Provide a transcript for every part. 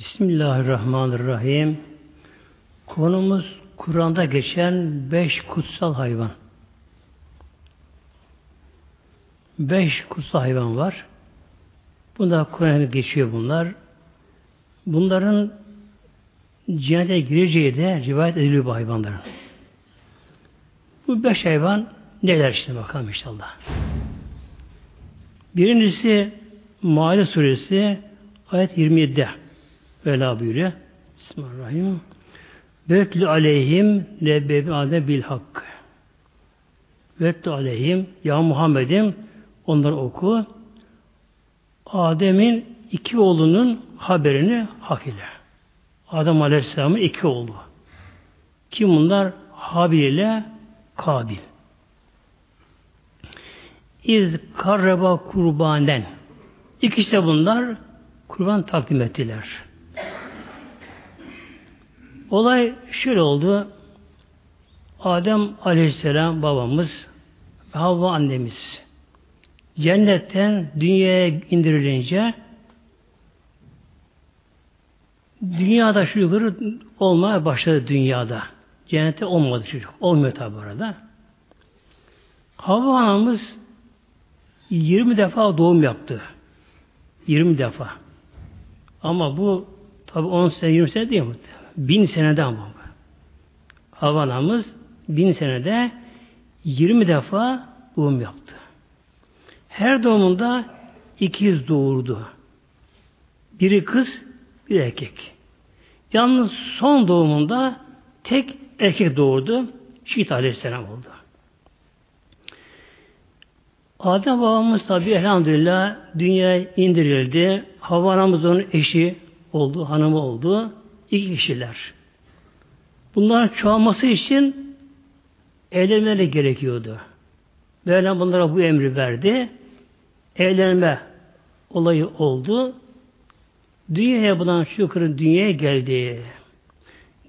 Bismillahirrahmanirrahim. Konumuz Kur'an'da geçen beş kutsal hayvan. Beş kutsal hayvan var. Bunda Kur'an'da geçiyor bunlar. Bunların cennete gireceği de rivayet ediliyor bu hayvanların. Bu beş hayvan neler işte bakalım inşallah. Birincisi Maide suresi ayet 27'de Vela buyuruyor. Bismillahirrahmanirrahim. Vetlu aleyhim nebbebi ade bil hakkı. Vetlu aleyhim ya Muhammed'im onları oku. Adem'in iki oğlunun haberini hak ile. Adem Aleyhisselam'ın iki oğlu. Kim bunlar? Habil ile Kabil. İz karreba kurbanen. İkisi de bunlar kurban takdim ettiler. Olay şöyle oldu. Adem aleyhisselam babamız ve Havva annemiz cennetten dünyaya indirilince dünyada çocukları olmaya başladı dünyada. Cennette olmadı çocuk. Olmuyor tabi orada. Havva anamız 20 defa doğum yaptı. 20 defa. Ama bu tabi 10 sene 20 sene değil mi? Bin senede ama. Havva anamız bin senede 20 defa doğum yaptı. Her doğumunda ikiz doğurdu. Biri kız, bir erkek. Yalnız son doğumunda tek erkek doğurdu. Şiit Aleyhisselam oldu. Adem babamız tabi elhamdülillah dünyaya indirildi. Anamız onun eşi oldu, hanımı oldu. İki kişiler. Bunların çoğalması için evlenmeleri gerekiyordu. Mevlam bunlara bu emri verdi. Evlenme olayı oldu. Dünyaya bulan şükür dünyaya geldi.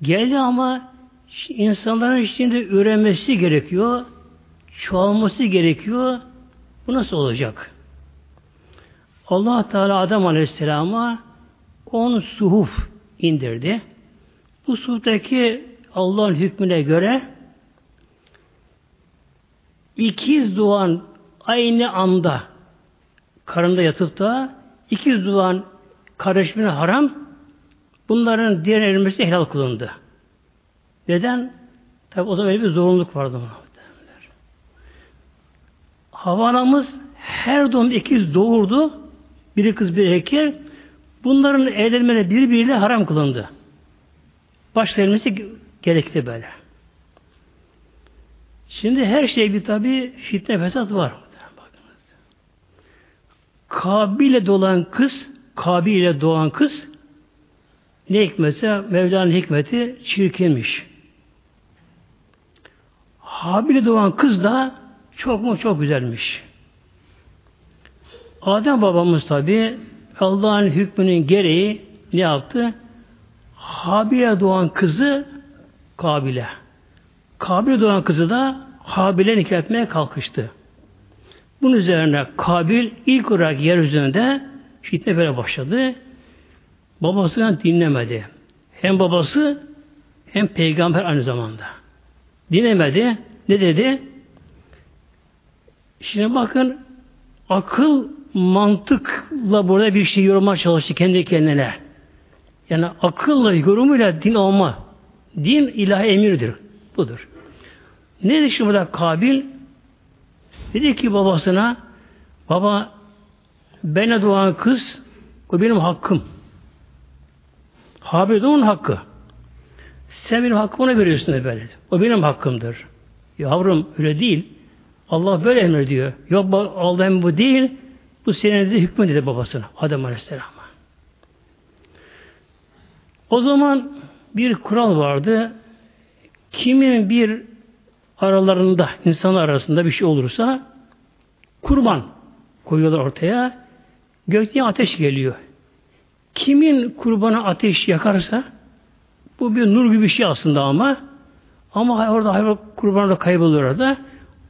Geldi ama insanların içinde ürenmesi gerekiyor. Çoğalması gerekiyor. Bu nasıl olacak? Allah Teala Adam Aleyhisselam'a on suhuf indirdi. Bu suhuftaki Allah'ın hükmüne göre ikiz doğan aynı anda karında yatıp da ikiz doğan kardeşimine haram bunların diğer erilmesi helal kılındı. Neden? Tabi o zaman öyle bir zorunluluk vardı. Havanamız her doğum ikiz doğurdu. Biri kız bir erkek. Bunların evlenmeleri birbiriyle haram kılındı. Başta evlenmesi gerekti böyle. Şimdi her şey bir tabi fitne fesat var. Kabil'e doğan kız, Kabil'e doğan kız ne hikmetse Mevla'nın hikmeti çirkinmiş. Habil'e doğan kız da çok mu çok güzelmiş. Adem babamız tabi Allah'ın hükmünün gereği ne yaptı? Habil'e doğan kızı Kabil'e. Kabil'e doğan kızı da Habil'e nikah etmeye kalkıştı. Bunun üzerine Kabil ilk olarak yeryüzünde fitne böyle başladı. Babasını dinlemedi. Hem babası hem peygamber aynı zamanda. Dinlemedi. Ne dedi? Şimdi bakın akıl mantıkla burada bir şey yoruma çalıştı kendi kendine. Yani akılla, yorumuyla din olma. Din ilahi emirdir. Budur. Ne dedi burada Kabil? Dedi ki babasına baba bana doğan kız o benim hakkım. Habil de onun hakkı. Sen benim hakkımı ona veriyorsun böyle. O benim hakkımdır. Yavrum öyle değil. Allah böyle emrediyor. Yok Allah'ın bu değil. Bu senin dedi hükmü dedi babasına. Adem Aleyhisselam'a. O zaman bir kural vardı. Kimin bir aralarında, insanlar arasında bir şey olursa kurban koyuyorlar ortaya. Gökten ateş geliyor. Kimin kurbanı ateş yakarsa bu bir nur gibi bir şey aslında ama ama orada hayvan kurbanı da kayboluyor orada.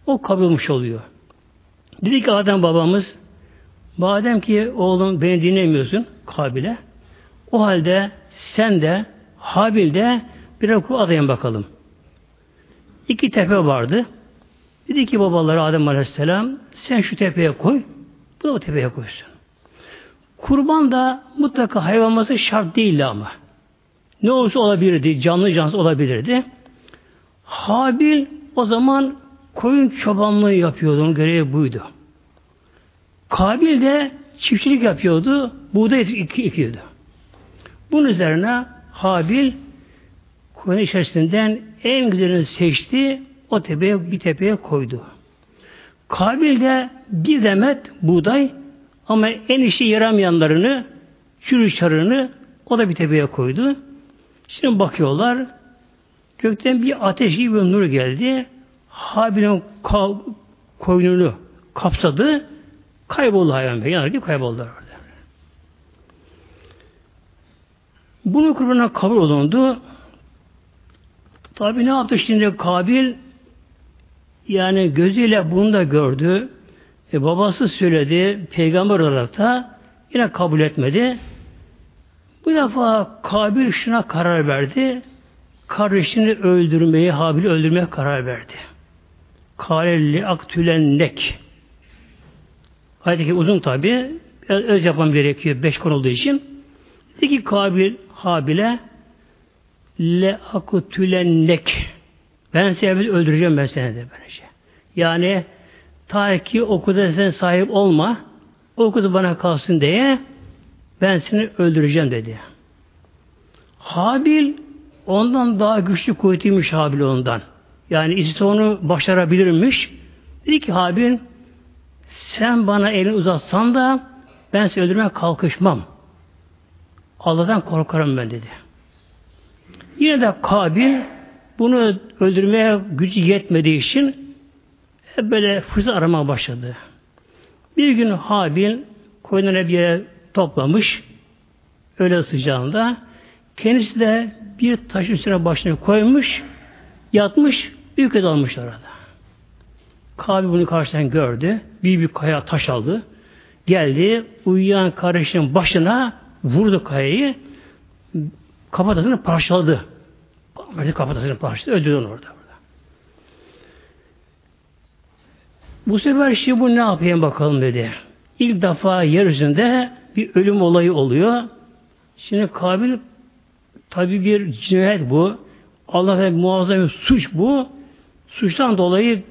O kaybolmuş oluyor. Dedi ki Adem babamız madem ki oğlum beni dinlemiyorsun Kabil'e O halde sen de Habil de bir oku adayın bakalım. İki tepe vardı. Dedi ki babaları Adem Aleyhisselam sen şu tepeye koy. Bu da o tepeye koysun. Kurban da mutlaka hayvan olması şart değildi ama. Ne olursa olabilirdi. Canlı cansız olabilirdi. Habil o zaman koyun çobanlığı yapıyordu. Onun görevi buydu. Kabil de çiftçilik yapıyordu. Buğday iki. Bunun üzerine Habil koyun içerisinden en güzelini seçti. O tepeye bir tepeye koydu. Kabil de bir demet buğday ama en işe yaramayanlarını çürü çarını o da bir tepeye koydu. Şimdi bakıyorlar gökten bir ateş gibi bir nur geldi. Habil'in koynunu kapsadı. Kayboldu hayvan. Yanar gibi kayboldu orada. Bunun kurbanına kabul olundu. Tabi ne yaptı şimdi Kabil? Yani gözüyle bunu da gördü. E, babası söyledi. Peygamber olarak da yine kabul etmedi. Bu defa Kabil şuna karar verdi. Kardeşini öldürmeyi, Habil'i öldürmeye karar verdi. Kalelli aktülennek. Ayet-i uzun tabi. Öz yapmam gerekiyor. Beş konu olduğu için. Dedi ki Kabil Habil'e le akutülennek. Ben seni öldüreceğim ben seni de böylece. Yani ta ki okuda sen sahip olma, okudu bana kalsın diye ben seni öldüreceğim dedi. Habil ondan daha güçlü kuvvetiymiş Habil ondan. Yani iste onu başarabilirmiş. Dedi ki Habil sen bana elini uzatsan da ben seni öldürmeye kalkışmam. Allah'tan korkarım ben dedi. Yine de Kabil bunu öldürmeye gücü yetmediği için böyle fırsat aramaya başladı. Bir gün Habil koyunları bir yere toplamış öyle sıcağında kendisi de bir taş üstüne başını koymuş yatmış uyku dalmış orada. Kabil bunu karşıdan gördü. Bir bir kaya taş aldı. Geldi uyuyan kardeşinin başına vurdu kayayı kafatasını parçaladı. Kafatasını parçaladı. Öldürdü onu orada. Bu sefer şimdi bu ne yapayım bakalım dedi. İlk defa yeryüzünde bir ölüm olayı oluyor. Şimdi Kabil tabi bir cinayet bu. Allah'tan muazzam bir suç bu. Suçtan dolayı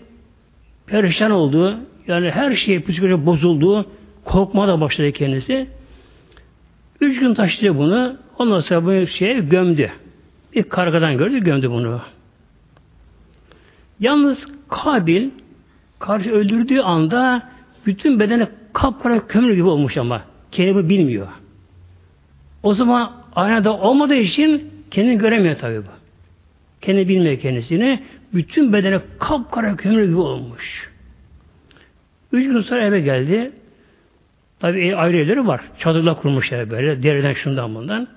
perişan oldu. Yani her şey psikoloji bozuldu. Korkma da başladı kendisi. Üç gün taşıdı bunu. Ondan sonra bu şeye gömdü. Bir kargadan gördü, gömdü bunu. Yalnız Kabil karşı öldürdüğü anda bütün bedeni kapkara kömür gibi olmuş ama kendini bilmiyor. O zaman aynada olmadığı için kendini göremiyor tabii bu. Kendini bilmiyor kendisini. Bütün bedeni kapkara kömür gibi olmuş. Üç gün sonra eve geldi. Tabi ayrı evleri var. Çadırla kurmuşlar böyle. Deriden şundan bundan.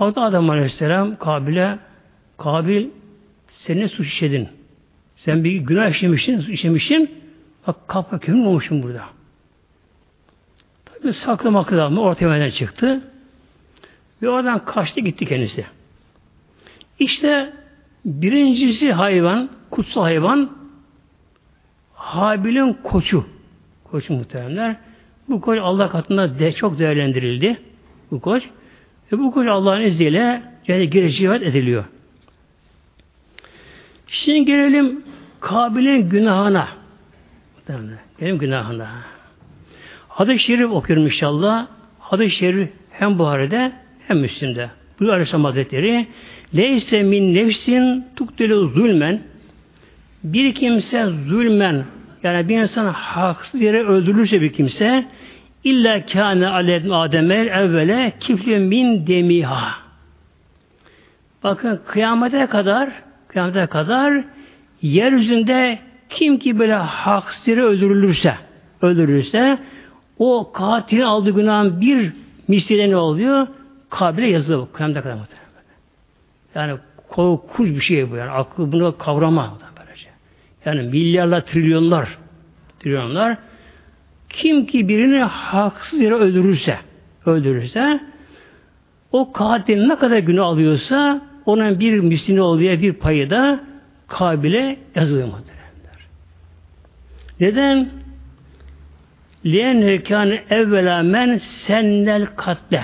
Baktı Adam Aleyhisselam Kabil'e Kabil seni suç işledin. Sen bir günah işlemişsin, suç işlemişsin. Bak kapka kömür olmuşsun burada. Tabi saklı maklı mı ortaya çıktı. Ve oradan kaçtı gitti kendisi. İşte birincisi hayvan, kutsal hayvan Habil'in koçu. Koçu muhteremler. Bu koç Allah katında de çok değerlendirildi. Bu koç. Ve bu koç Allah'ın izniyle cennete girişi ediliyor. Şimdi gelelim Kabil'in günahına. Gelelim günahına. Hadis-i Şerif okuyorum inşallah. Hadis-i Şerif hem Buhari'de hem Müslim'de. Bu Aleyhisselam Hazretleri Leyse min nefsin tuktülü zulmen bir kimse zulmen yani bir insan haksız yere öldürülürse bir kimse illa kâne aleyh ademel evvele kifle min demiha. Bakın kıyamete kadar kıyamete kadar yeryüzünde kim ki böyle haksız yere öldürülürse öldürülürse o katilin aldığı günahın bir misli ne oluyor? Kabire yazılıyor. Kıyamete kadar Yani korkunç bir şey bu yani. Aklı bunu kavrama. Böylece. Yani milyarlar, trilyonlar trilyonlar kim ki birini haksız yere öldürürse öldürürse o katil ne kadar günah alıyorsa onun bir mislini oluyor bir payı da Kabil'e yazılıyor muhteremler. Neden? Liyen kâne evvela men sennel katle.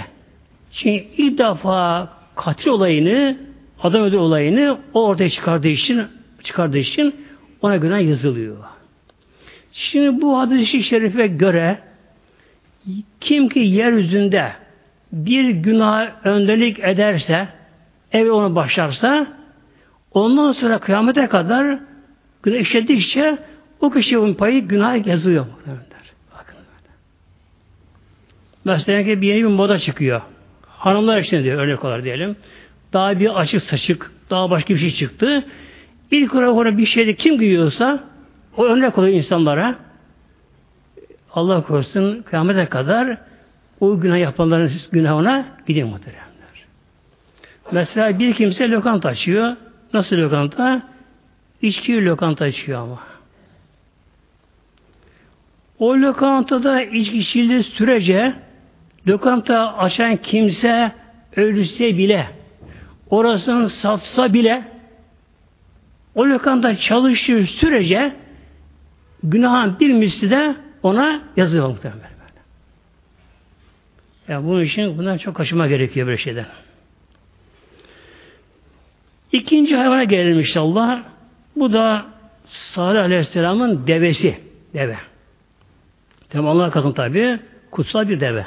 Çünkü ilk defa katil olayını, adam öldür olayını o ortaya çıkardığı için çıkardığı için ona günah yazılıyor. Şimdi bu hadis-i şerife göre kim ki yeryüzünde bir günah öndelik ederse, ev onu başlarsa, ondan sonra kıyamete kadar günah işledikçe o kişinin payı günah yazılıyor. Bakın. Mesela ki bir yeni bir moda çıkıyor. Hanımlar için diyor örnek olarak diyelim. Daha bir açık saçık, daha başka bir şey çıktı. İlk olarak bir şeyde kim giyiyorsa o örnek oluyor insanlara. Allah korusun kıyamete kadar o günah yapanların günahına gidiyor muhteremler. Mesela bir kimse lokanta açıyor. Nasıl lokanta? İçki lokanta açıyor ama. O lokantada içki içildiği sürece lokanta açan kimse ölse bile orasını satsa bile o lokanta çalıştığı sürece günahın bir misli de ona yazıyor muhtemelen. Yani bunun için bundan çok kaçınma gerekiyor böyle şeyden. İkinci hayvana gelelim inşallah. Bu da Salih Aleyhisselam'ın devesi. Deve. Tabi Allah katın tabi kutsal bir deve.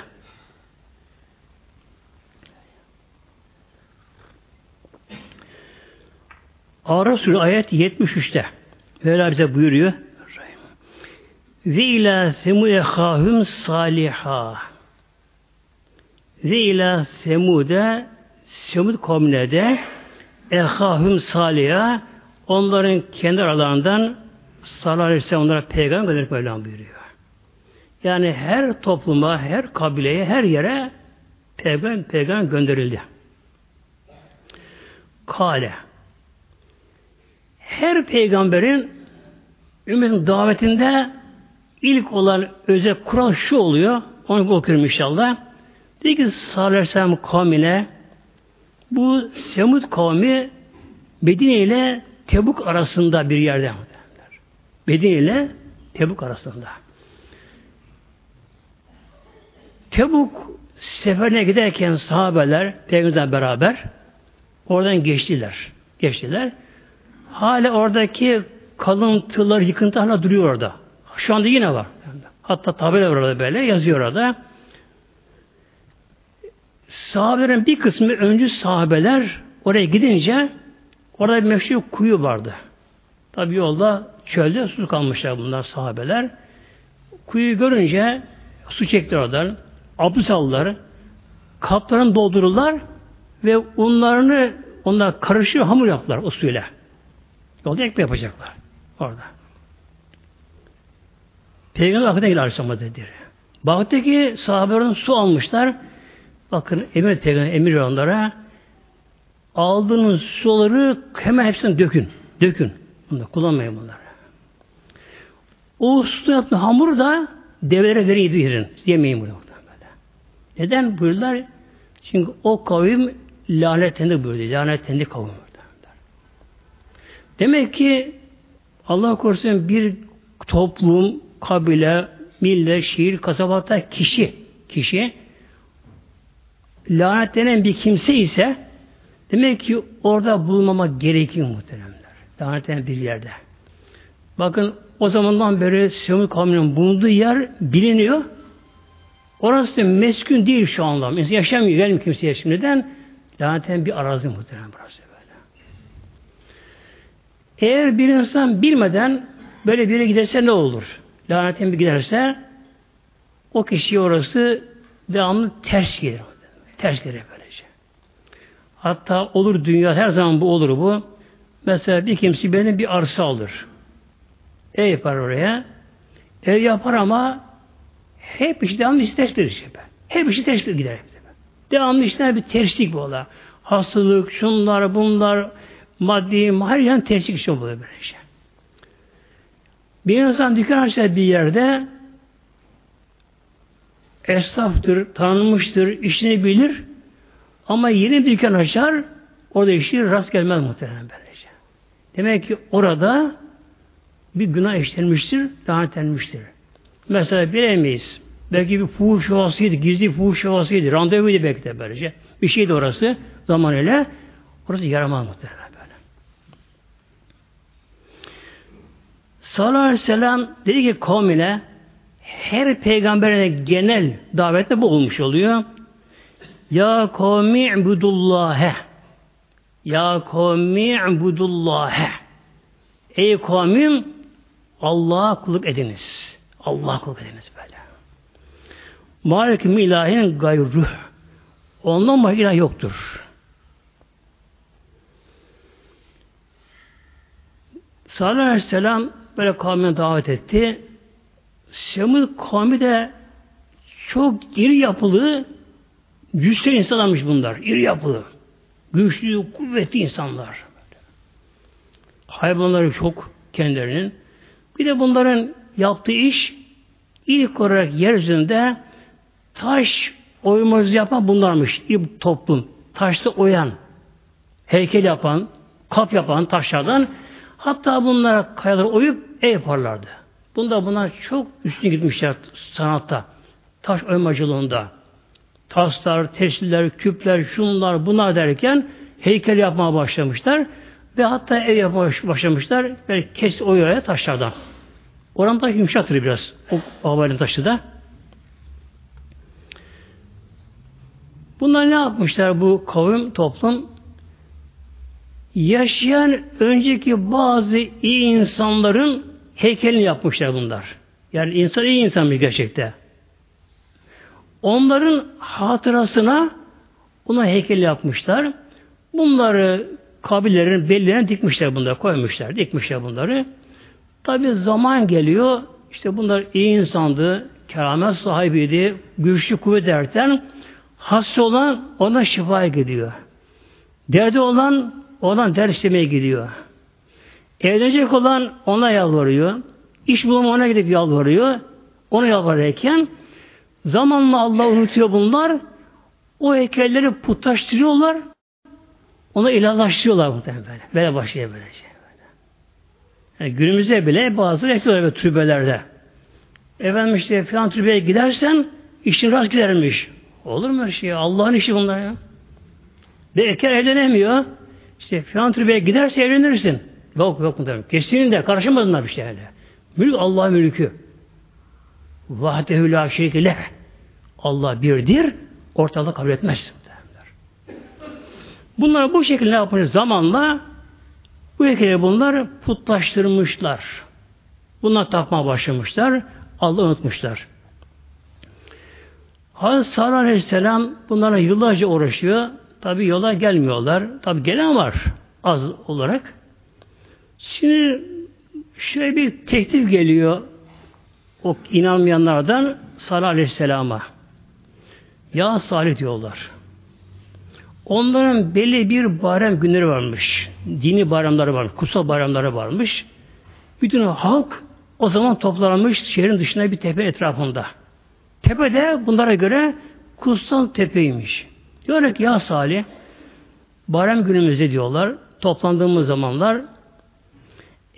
Ara Suresi ayet 73'te Mevla bize buyuruyor. Ve ila semu ehahum saliha. Ve ila semude semud kavmine de ehahum saliha onların kendi aralarından sallallahu aleyhi ve sellem onlara peygamber gönderip Mevlam buyuruyor. Yani her topluma, her kabileye, her yere peygamber, peygamber gönderildi. Kale her peygamberin ümmetin davetinde ilk olan özel kural şu oluyor. Onu okuyorum inşallah. Dedi ki sallallahu kavmine bu Semud kavmi Medine ile Tebuk arasında bir yerde. Medine ile Tebuk arasında. Tebuk seferine giderken sahabeler Peygamber'le beraber oradan geçtiler. Geçtiler. Hala oradaki kalıntılar, yıkıntı hala duruyor orada. Şu anda yine var. Hatta tabela var orada böyle yazıyor orada. Sahabelerin bir kısmı öncü sahabeler oraya gidince orada bir meşhur kuyu vardı. Tabi yolda çölde su kalmışlar bunlar sahabeler. Kuyuyu görünce su çektiler oradan. Abdest aldılar. Kaplarını doldururlar ve unlarını onlar karışıyor hamur yaptılar o suyla. Yolda ekmek yapacaklar orada. Peygamber akıda gelir Aleyhisselam Hazretleri. Sahabelerin su almışlar. Bakın emir peygamber emir onlara aldığınız suları hemen hepsini dökün. Dökün. Bunu kullanmayın bunları. O su yaptığı hamuru da develere verin yedirin. Yemeyin bunu. Neden buyurdular? Çünkü o kavim lanetlendi buyurdu. Lanetlendi kavim. Demek ki Allah korusun bir toplum, kabile, millet, şehir, kasabata kişi, kişi lanetlenen bir kimse ise demek ki orada bulunmamak gerekiyor muhteremler. Lanetlenen bir yerde. Bakın o zamandan beri Semud kavminin bulunduğu yer biliniyor. Orası meskun değil şu anda. Mesela yaşamıyor. Gelmiyor kimse yaşamıyor. Lanetlenen bir arazi muhterem burası. Eğer bir insan bilmeden böyle bir yere giderse ne olur? Lanetten bir giderse o kişi orası devamlı ters gelir. Ters gelir böylece. Hatta olur dünya her zaman bu olur bu. Mesela bir kimse benim bir arsa alır. Ev yapar oraya. Ev yapar ama hep işte devamlı işte terstir işte. Hep işte terstir gider. Devamlı işte bir terslik bu ola. Hastalık, şunlar, bunlar, maddi, her yan terslik için oluyor böyle şey. Bir insan dükkan açsa bir yerde esnaftır, tanınmıştır, işini bilir. Ama yeni bir dükkan açar, orada işi rast gelmez muhtemelen böylece. Demek ki orada bir günah işlenmiştir, lanetlenmiştir. Mesela bilemeyiz. Belki bir fuhuş yuvasıydı, gizli fuhuş yuvasıydı, randevuydu belki de böylece. Bir şeydi orası zaman ile. Orası yaramaz muhtemelen böyle. Sallallahu aleyhi ve sellem dedi ki kavmine her peygamberine genel davette bu olmuş oluyor. Ya kavmi ibudullâhe Ya kavmi ibudullâhe Ey kavmim Allah'a kulluk ediniz. Allah'a kulluk ediniz böyle. Malikim ilahin gayruh. Ondan başka ilah yoktur. Sallallahu aleyhi ve sellem böyle kavmine davet etti. Semud kavmi de çok iri yapılı cüsseli insanlarmış bunlar. İri yapılı. Güçlü, kuvvetli insanlar. Hayvanları çok kendilerinin. Bir de bunların yaptığı iş ilk olarak yeryüzünde taş oymacı yapan bunlarmış. İlk toplum. Taşta oyan, heykel yapan, kap yapan taşlardan hatta bunlara kayaları oyup ev yaparlardı. Bunda bunlar çok üstün gitmişler sanatta. Taş oymacılığında. Taslar, tesirler, küpler, şunlar, bunlar derken heykel yapmaya başlamışlar. Ve hatta ev yapmaya başlamışlar. Böyle kes oyaya taşlardan. Oran taş yumuşaktır biraz. O haberin taşı da. Bunlar ne yapmışlar bu kavim, toplum? Yaşayan önceki bazı iyi insanların heykelini yapmışlar bunlar. Yani insan iyi insanmış gerçekte. Onların hatırasına ona heykel yapmışlar. Bunları kabillerin bellerine dikmişler bunları, koymuşlar, dikmişler bunları. Tabi zaman geliyor, işte bunlar iyi insandı, keramet sahibiydi, güçlü kuvvet derken hasta olan ona şifaya gidiyor. Derdi olan ona ders istemeye gidiyor. Evlenecek olan ona yalvarıyor. İş bulama ona gidip yalvarıyor. Ona yalvarırken zamanla Allah unutuyor bunlar. O heykelleri putlaştırıyorlar. Ona ilahlaştırıyorlar muhtemelen böyle. Böyle başlıyor böylece. Yani günümüzde bile bazı yapıyorlar böyle türbelerde. Efendim işte filan türbeye gidersen işin rast gidermiş. Olur mu her şey? Allah'ın işi bunlar ya. Ve eker evlenemiyor. İşte filan türbeye giderse evlenirsin. Yok yok muhtemelen. Kesinlikle karışamadınlar bir şey öyle. Mülk Allah'ın mülkü. Vahdehu la şerike Allah birdir. Ortalığı kabul etmez. Bunlar bu şekilde yapmış zamanla bu ülkeleri bunlar putlaştırmışlar. Bunlar tapmaya başlamışlar. Allah unutmuşlar. Hazreti Salih Aleyhisselam bunlara yıllarca uğraşıyor. Tabi yola gelmiyorlar. Tabi gelen var az olarak. Şimdi şöyle bir teklif geliyor o inanmayanlardan Salih Aleyhisselam'a. Ya Salih diyorlar. Onların belli bir bayram günleri varmış. Dini bayramları var, kutsal bayramları varmış. Bütün halk o zaman toplanmış şehrin dışında bir tepe etrafında. Tepe de bunlara göre kutsal tepeymiş. Diyor ki ya Salih bayram günümüzde diyorlar toplandığımız zamanlar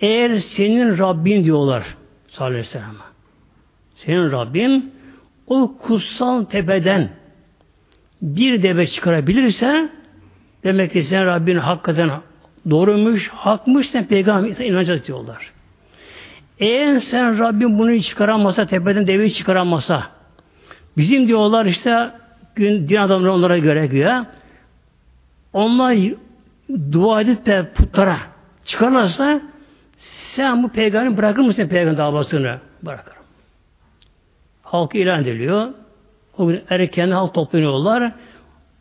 eğer senin Rabbin diyorlar Salih Aleyhisselam'a senin Rabbin o kutsal tepeden bir deve çıkarabilirse demek ki sen Rabbin hakikaten doğruymuş, hakmış sen peygamber inanacağız diyorlar. Eğer sen Rabbin bunu çıkaramasa, tepeden deveyi çıkaramasa, bizim diyorlar işte gün din adamları onlara göre güya onlar dua edip de putlara çıkarlarsa sen bu peygamberi bırakır mısın peygamber davasını? Bırakırım. Halkı ilan ediliyor. O gün erken halk toplanıyorlar.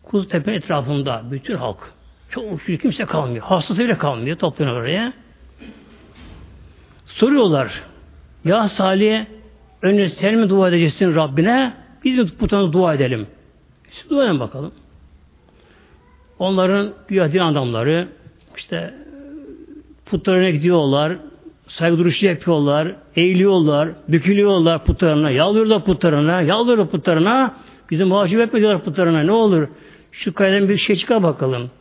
Kuzutepe etrafında bütün halk. Çok uçuyor. Kimse kalmıyor. Hastası bile kalmıyor. Toplanıyor oraya. Soruyorlar. Ya Salih önce sen mi dua edeceksin Rabbine? Biz mi putana dua edelim? Dua edin bakalım. Onların güya din adamları işte putlarına gidiyorlar, saygı duruşu yapıyorlar, eğiliyorlar, bükülüyorlar putlarına, yalvarıyorlar putlarına, yalvarıyorlar putlarına, bizi muhacip etme diyorlar putlarına, ne olur. Şu kayadan bir şey çıkar bakalım.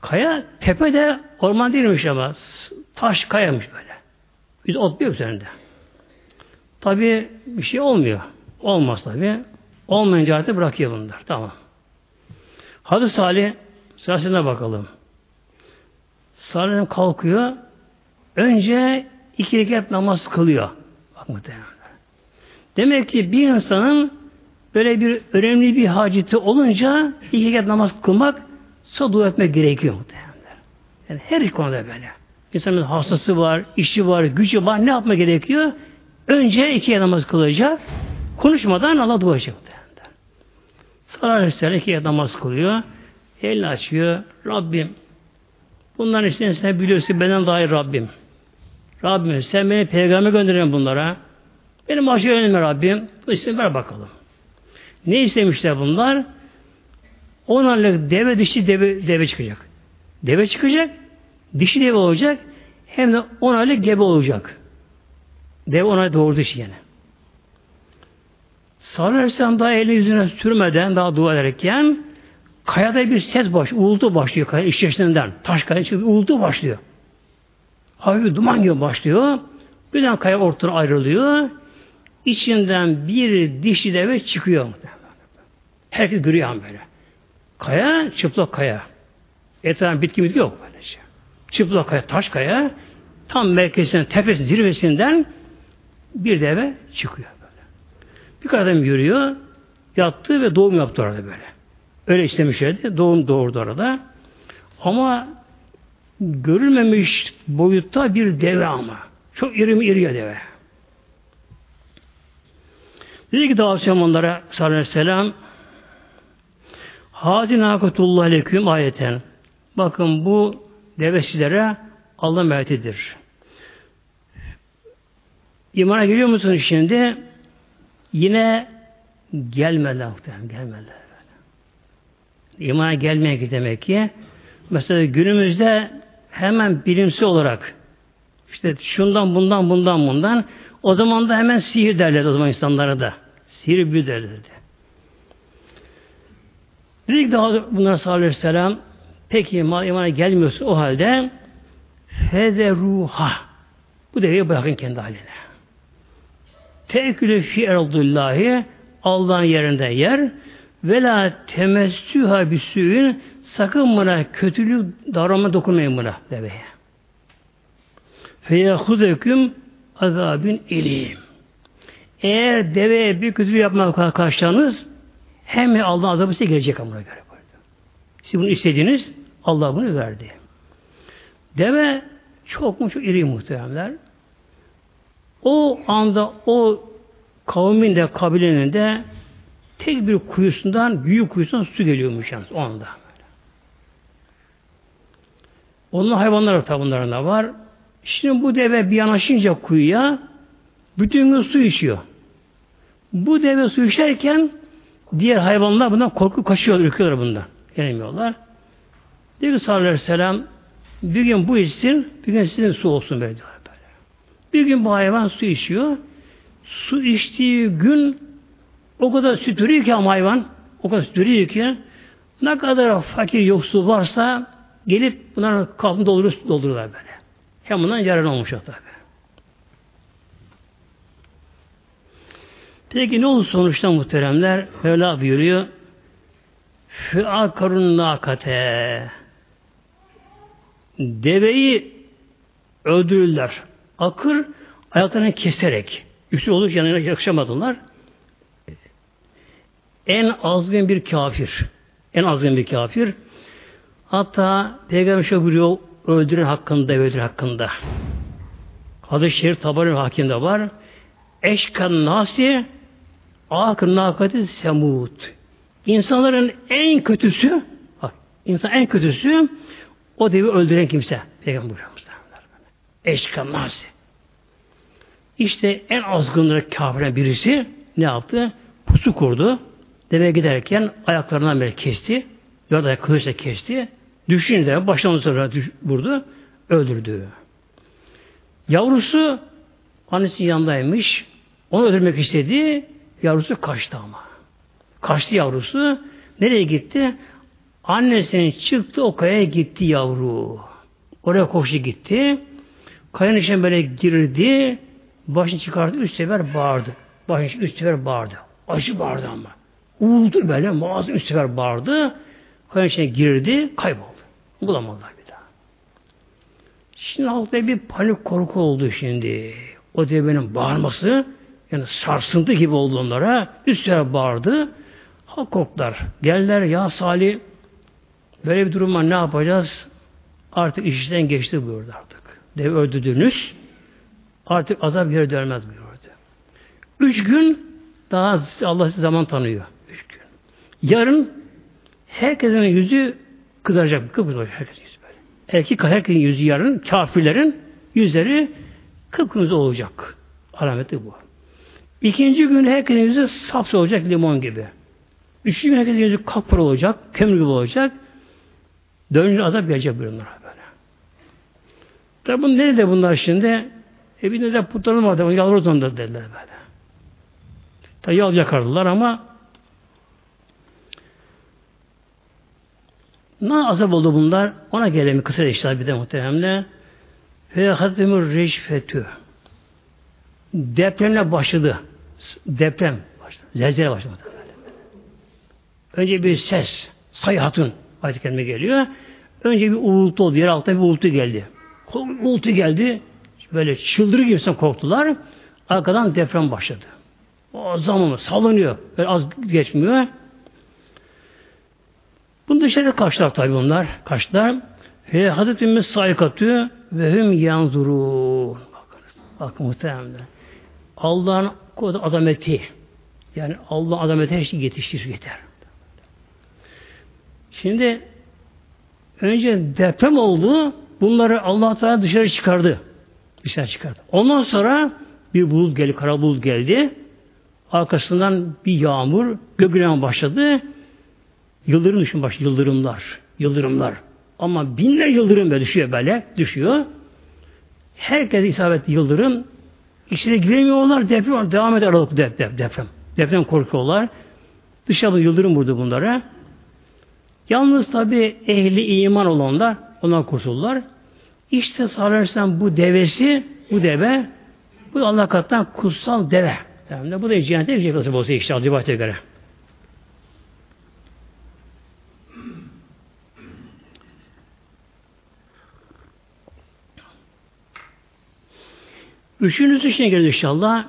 Kaya tepede orman değilmiş ama taş kayamış böyle. Bir ot bir üzerinde. Tabi bir şey olmuyor. Olmaz tabi. Olmayınca artık bırakıyor bunlar. Tamam. Hadi Salih sırasına bakalım. Salih kalkıyor. Önce iki rekat namaz kılıyor. Bak muhtemelen. Demek ki bir insanın böyle bir önemli bir haceti olunca iki rekat namaz kılmak sonra dua etmek gerekiyor muhtemelen. Yani her konuda böyle. İnsanın hastası var, işi var, gücü var. Ne yapma gerekiyor? Önce iki namaz kılacak. Konuşmadan Allah dua edecek. Sallallahu aleyhi ve iki namaz kılıyor. Elini açıyor. Rabbim bunların içinde sen biliyorsun benden daha iyi Rabbim. Rabbim sen beni peygamber gönderiyorsun bunlara. Benim acı önüme Rabbim. İsim ver bakalım. Ne istemişler bunlar? On aylık deve dişi deve, deve çıkacak. Deve çıkacak, dişi deve olacak, hem de on aylık gebe olacak. Deve ona doğurdu dişi yani. Aleyhisselam daha elini yüzüne sürmeden daha dua ederken kayada bir ses baş, uğultu başlıyor kaya içerisinden. Taş kaya çıkıyor, uğultu başlıyor. Hafif duman gibi başlıyor. Birden kaya ortadan ayrılıyor. İçinden bir dişi deve çıkıyor. Herkes görüyor an böyle. Kaya, çıplak kaya. Etrafında bitki bitki yok böylece. Çıplak kaya, taş kaya. Tam merkezinden, tepesi, zirvesinden bir deve çıkıyor. Bir adam yürüyor. Yattı ve doğum yaptı orada böyle. Öyle istemişlerdi. Doğum doğurdu orada. Ama görülmemiş boyutta bir deve ama. Çok iri mi iri deve. Dedi ki daha onlara sallallahu aleyhi ve sellem Hazin hakatullah aleyküm ayeten. Bakın bu deve sizlere Allah mertidir. İmana geliyor musunuz şimdi? Yine gelmediler muhtemelen, gelmediler. İmana gelmeyen demek ki mesela günümüzde hemen bilimsel olarak işte şundan bundan bundan bundan o zaman da hemen sihir derler o zaman insanlara da. Sihir büyü derlerdi. Dedik daha bunlara sallallahu aleyhi ve sellem peki imana gelmiyorsun o halde federuha bu deveyi bırakın kendi haline. Tekülü fi erdullahi Allah'ın yerinde yer ve la temessüha bisüğün sakın buna kötülük davranma dokunmayın buna deveye. Feyahudeküm azabün ilim. Eğer deveye bir kötülük yapmaya kalkarsanız hem Allah azabı size gelecek amına göre. Siz bunu istediğiniz Allah bunu verdi. Deve çok mu çok iri muhteremler. O anda o kavmin de kabilenin de tek bir kuyusundan, büyük kuyusundan su geliyormuş yalnız o anda. Onun hayvanlar tabi var. Şimdi bu deve bir yanaşınca kuyuya bütün gün su içiyor. Bu deve su içerken diğer hayvanlar bundan korku kaçıyor, ürküyorlar bundan. Gelemiyorlar. Diyor ki sallallahu aleyhi ve sellem bir gün bu içsin, bir gün sizin su olsun böyle diyorlar. Bir gün bu hayvan su içiyor. Su içtiği gün o kadar süt veriyor ki ama hayvan o kadar süt veriyor ki ne kadar fakir yoksul varsa gelip bunların kapını doldurur, doldururlar böyle. Hem bundan yararlı olmuş tabi. Peki ne oldu sonuçta muhteremler? Mevla buyuruyor. Füakarun nakate. Deveyi öldürürler. Akır ayaklarını keserek. Üstü olup yanına yakışamadılar. En azgın bir kafir. En azgın bir kafir. Hatta Peygamber şöyle buyuruyor öldüren hakkında, öldüren hakkında. Hadis-i Şerif Tabari hakimde var. Eşkan nasi akır nakati semut. İnsanların en kötüsü bak, insan en kötüsü o devi öldüren kimse. Peygamber buyuruyor. Eşkan nasi. İşte en azgınları kafiren birisi ne yaptı? Pusu kurdu. Deve giderken ayaklarından böyle kesti. Ya da kılıçla kesti. Düşünce baştan sonra vurdu. Öldürdü. Yavrusu annesinin yanındaymış. Onu öldürmek istedi. Yavrusu kaçtı ama. Kaçtı yavrusu. Nereye gitti? Annesinin çıktı o kayaya gitti yavru. Oraya koştu gitti. Kayanın içine böyle girdi. Başını çıkarttı. Üç sefer bağırdı. Başını üç sefer bağırdı. Acı bağırdı ama. Uğuldu böyle. Muazzam üç sefer bağırdı. Kayanın içine girdi. Kayboldu. Bulamadılar bir daha. Şimdi halkta bir panik korku oldu şimdi. O devenin bağırması yani sarsıntı gibi oldu onlara. Üst sefer bağırdı. Halk korktular. Geldiler ya Salih böyle bir durumda ne yapacağız? Artık işten geçti buyurdu artık. Dev öldürdünüz. Artık azap geri dönmez buyurdu. Üç gün daha Allah size zaman tanıyor. Üç gün. Yarın herkesin yüzü kızaracak. Kıpkırmızı herkesin yüzü böyle. Erkek herkesin yüzü yarın kafirlerin yüzleri kıpkırmızı olacak. Alameti bu. İkinci gün herkesin yüzü sapsı olacak limon gibi. Üçüncü gün herkesin yüzü kapkara olacak, kömür gibi olacak. Dördüncü azap gelecek bunlara böyle. Tabi bu ne dedi bunlar şimdi? E de putlarım vardı, onu yalvarız onda dediler böyle. Tabi yal yakardılar ama ne azap oldu bunlar? Ona gelelim kısa işler bir de muhteremle. Ve hatimur reşfetü. Depremle başladı. Deprem başladı. Zelzele başladı. Önce bir ses, sayhatun ayet kelime geliyor. Önce bir uğultu oldu. Yer altında bir uğultu geldi. Uğultu geldi. Böyle çıldırı gibi korktular. Arkadan deprem başladı. O zaman sallanıyor. Böyle az geçmiyor. Bunu dışarıda kaçtılar tabi bunlar. Kaçtılar. Ve Hazreti Ümmet saykatü ve hüm yanzurun. Bakınız. Bakın muhtemelen. Allah'ın azameti yani Allah azameti her şeyi yetiştirir yeter. Şimdi önce deprem oldu. Bunları Allah Teala dışarı çıkardı. Dışarı çıkardı. Ondan sonra bir bulut geldi, kara bulut geldi. Arkasından bir yağmur, gökyüzüne başladı. Yıldırım düşün baş, yıldırımlar, yıldırımlar. Ama binler yıldırım böyle düşüyor böyle, düşüyor. Herkes isabet yıldırım. İçine giremiyorlar, deprem devam eder aralıklı deprem. Deprem, deprem korkuyorlar. Dışarıda yıldırım vurdu bunlara. Yalnız tabi ehli iman olanlar ona kurtuldular. İşte sararsan bu devesi, bu deve, bu Allah katından kutsal deve. Yani bu da cennete bir nasip olsa işte rivayete göre. Üçüncüsü içine girdi inşallah.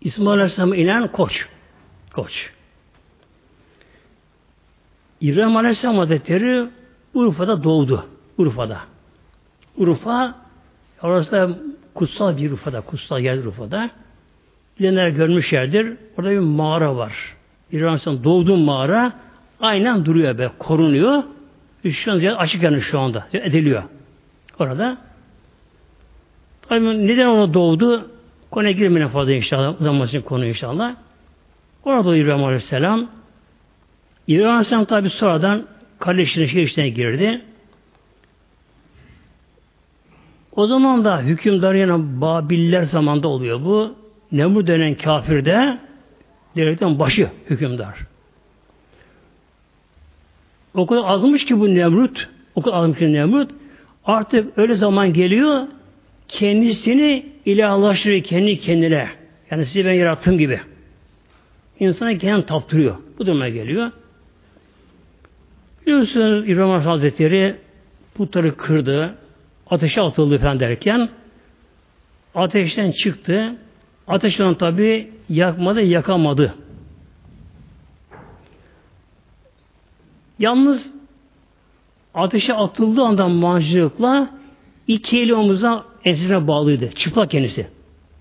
İsmail Aleyhisselam'a inen koç. Koç. İbrahim Aleyhisselam Hazretleri Urfa'da doğdu. Urfa'da. Urfa orası da kutsal bir Urfa'da. Kutsal yer Urfa'da. Bilenler görmüşlerdir. Orada bir mağara var. İbrahim Aleyhisselam doğduğu mağara aynen duruyor be, korunuyor. Şu an açık yani şu anda. Ediliyor. Orada. Tabii neden ona doğdu? Konuya girmeyin fazla inşallah. Uzamasın konu inşallah. Orada İbrahim Aleyhisselam. İbrahim Aleyhisselam tabi sonradan kardeşinin şey işine girdi. O zaman da hükümdar yani Babiller zamanda oluyor bu. Nemrut denen kafirde devletin başı hükümdar. O kadar azmış ki bu Nemrut, o kadar azmış ki Nemrut, artık öyle zaman geliyor, kendisini ilahlaştırıyor kendi kendine. Yani sizi ben yarattığım gibi. İnsana kendini taptırıyor. Bu duruma geliyor. Biliyorsunuz İbrahim Hazretleri putları kırdı, ateşe atıldı falan derken ateşten çıktı. Ateşten tabi yakmadı, yakamadı. Yalnız ateşe atıldığı anda mancılıkla iki eli omuza ensesine bağlıydı. Çıplak kendisi.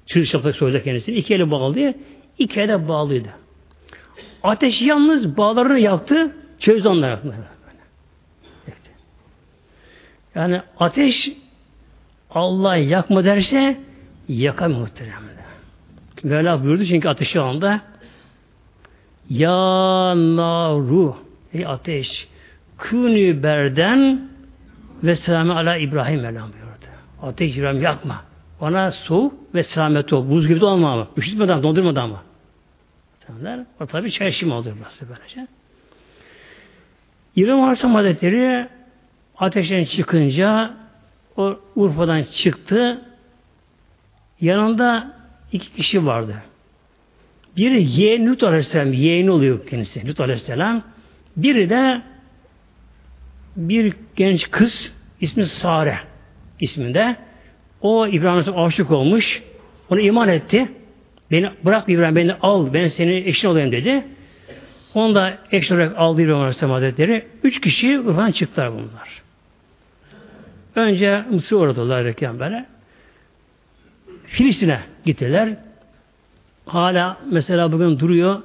Çırı çıplak söyledi kendisi. İki eli bağlıydı. İki eli bağlıydı. Ateş yalnız bağlarını yaktı. Çözdü onları. Yani ateş Allah yakma derse yakar muhteremler. Mevla buyurdu çünkü ateşi anda Ya naru Ey ateş künü berden ve selamı ala İbrahim Mevlam buyurdu. Ateş İbrahim yakma. Bana soğuk ve selamet ol. Buz gibi de ama. Üşütmeden, dondurmadan ama. Tamamlar. O tabi çerşim olur burası böylece. İbrahim Aleyhisselam Hazretleri ateşten çıkınca o Urfa'dan çıktı. Yanında iki kişi vardı. Biri yeğen Lut Aleyhisselam, yeğeni oluyor kendisi Lut Aleyhisselam. Biri de bir genç kız ismi Sare isminde. O İbrahim Aleyhisselam aşık olmuş. Onu iman etti. Beni bırak İbrahim beni al ben senin eşin olayım dedi. Onu da eş olarak aldı İbrahim Aleyhisselam Hazretleri. Üç kişi Urfa'dan çıktılar bunlar. Önce Mısır erken böyle. Filistin'e gittiler. Hala mesela bugün duruyor.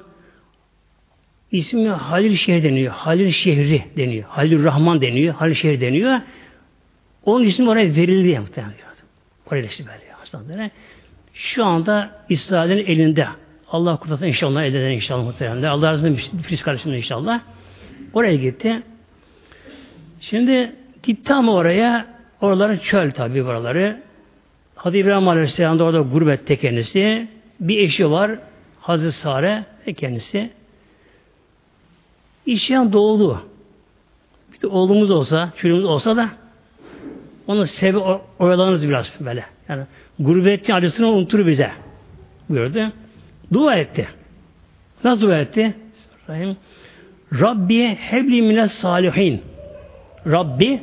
İsmi Halil Şehir deniyor. Halil Şehri deniyor. Halil Rahman deniyor. Halil Şehir deniyor. Onun ismi oraya verildi muhtemelen. Oraya işte böyle hastaneleri. Şu anda İsrail'in elinde. Allah kurtarsın inşallah eder inşallah muhtemelen. Allah razı olsun Filiz kardeşimden inşallah. Oraya gitti. Şimdi gitti ama oraya oraları çöl tabi buraları. Hadi İbrahim Aleyhisselam da orada gurbette kendisi. Bir eşi var. Hazreti Sare ve kendisi. İşyan doğdu. Bir de oğlumuz olsa, çocuğumuz olsa da onu sevi oyalanırız biraz böyle. Yani gurbetin acısını unutur bize. Buyurdu. Dua etti. Nasıl dua etti? Rahim. Rabbi hebli mine salihin. Rabbi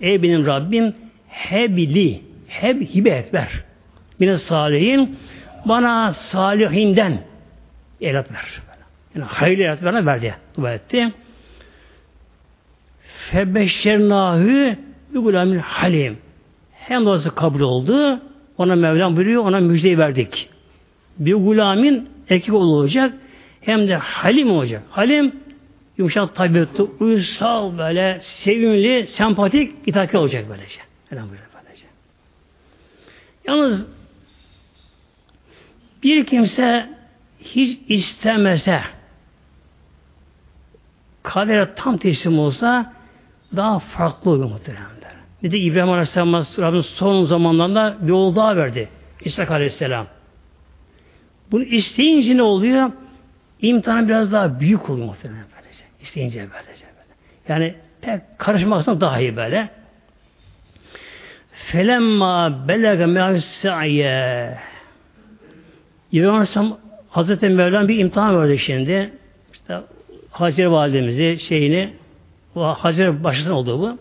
ey benim Rabbim hebli heb hibe et ver. Mine salihin bana salihinden evlat ver. Yani hayırlı evlat bana ver diye dua etti. Febeşşernahü bir gulamil halim. Hem duası kabul oldu. Ona Mevlam buyuruyor, ona müjdeyi verdik. Bir gulamin erkek olacak. Hem de halim olacak. Halim yumuşak tabiatlı, uysal böyle, sevimli, sempatik, itaatkar olacak böylece. böylece. Yalnız bir kimse hiç istemese kadere tam teslim olsa daha farklı olur muhteremler. Bir de İbrahim Aleyhisselam Rabbim son zamanlarında bir oğul daha verdi. İshak Aleyhisselam. Bunu isteyince ne oluyor? İmtihan biraz daha büyük oluyor muhtemelen. İsteyince böylece böyle. Yani pek karışmaksan daha iyi böyle. Felemma belege me'as-sa'ye İbrahim Aleyhisselam Hazreti Mevlam bir imtihan verdi şimdi. İşte Hacer validemizi şeyini Hacer başlasın olduğu bu.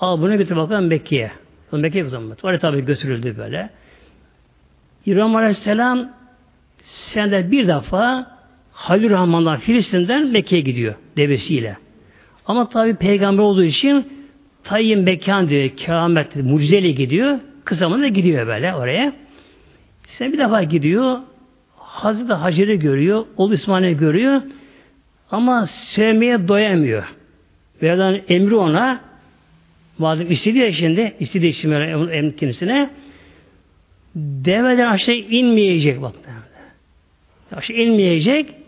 Al bunu götür bakalım Mekke'ye. Mekke'ye zaman. Oraya tabi götürüldü böyle. İbrahim Aleyhisselam senede bir defa Halil Rahman'dan Filistin'den Mekke'ye gidiyor devesiyle. Ama tabi peygamber olduğu için tayin mekan diyor, keramet, mucizeyle gidiyor. Kısa gidiyor böyle oraya. Sen bir defa gidiyor, Hazreti Hacer'i görüyor, oğlu İsmail'i görüyor ama sevmeye doyamıyor. Veya emri ona madem istediği şimdi, istediği şimdi kendisine deveden aşağı inmeyecek bak. Aşağı inmeyecek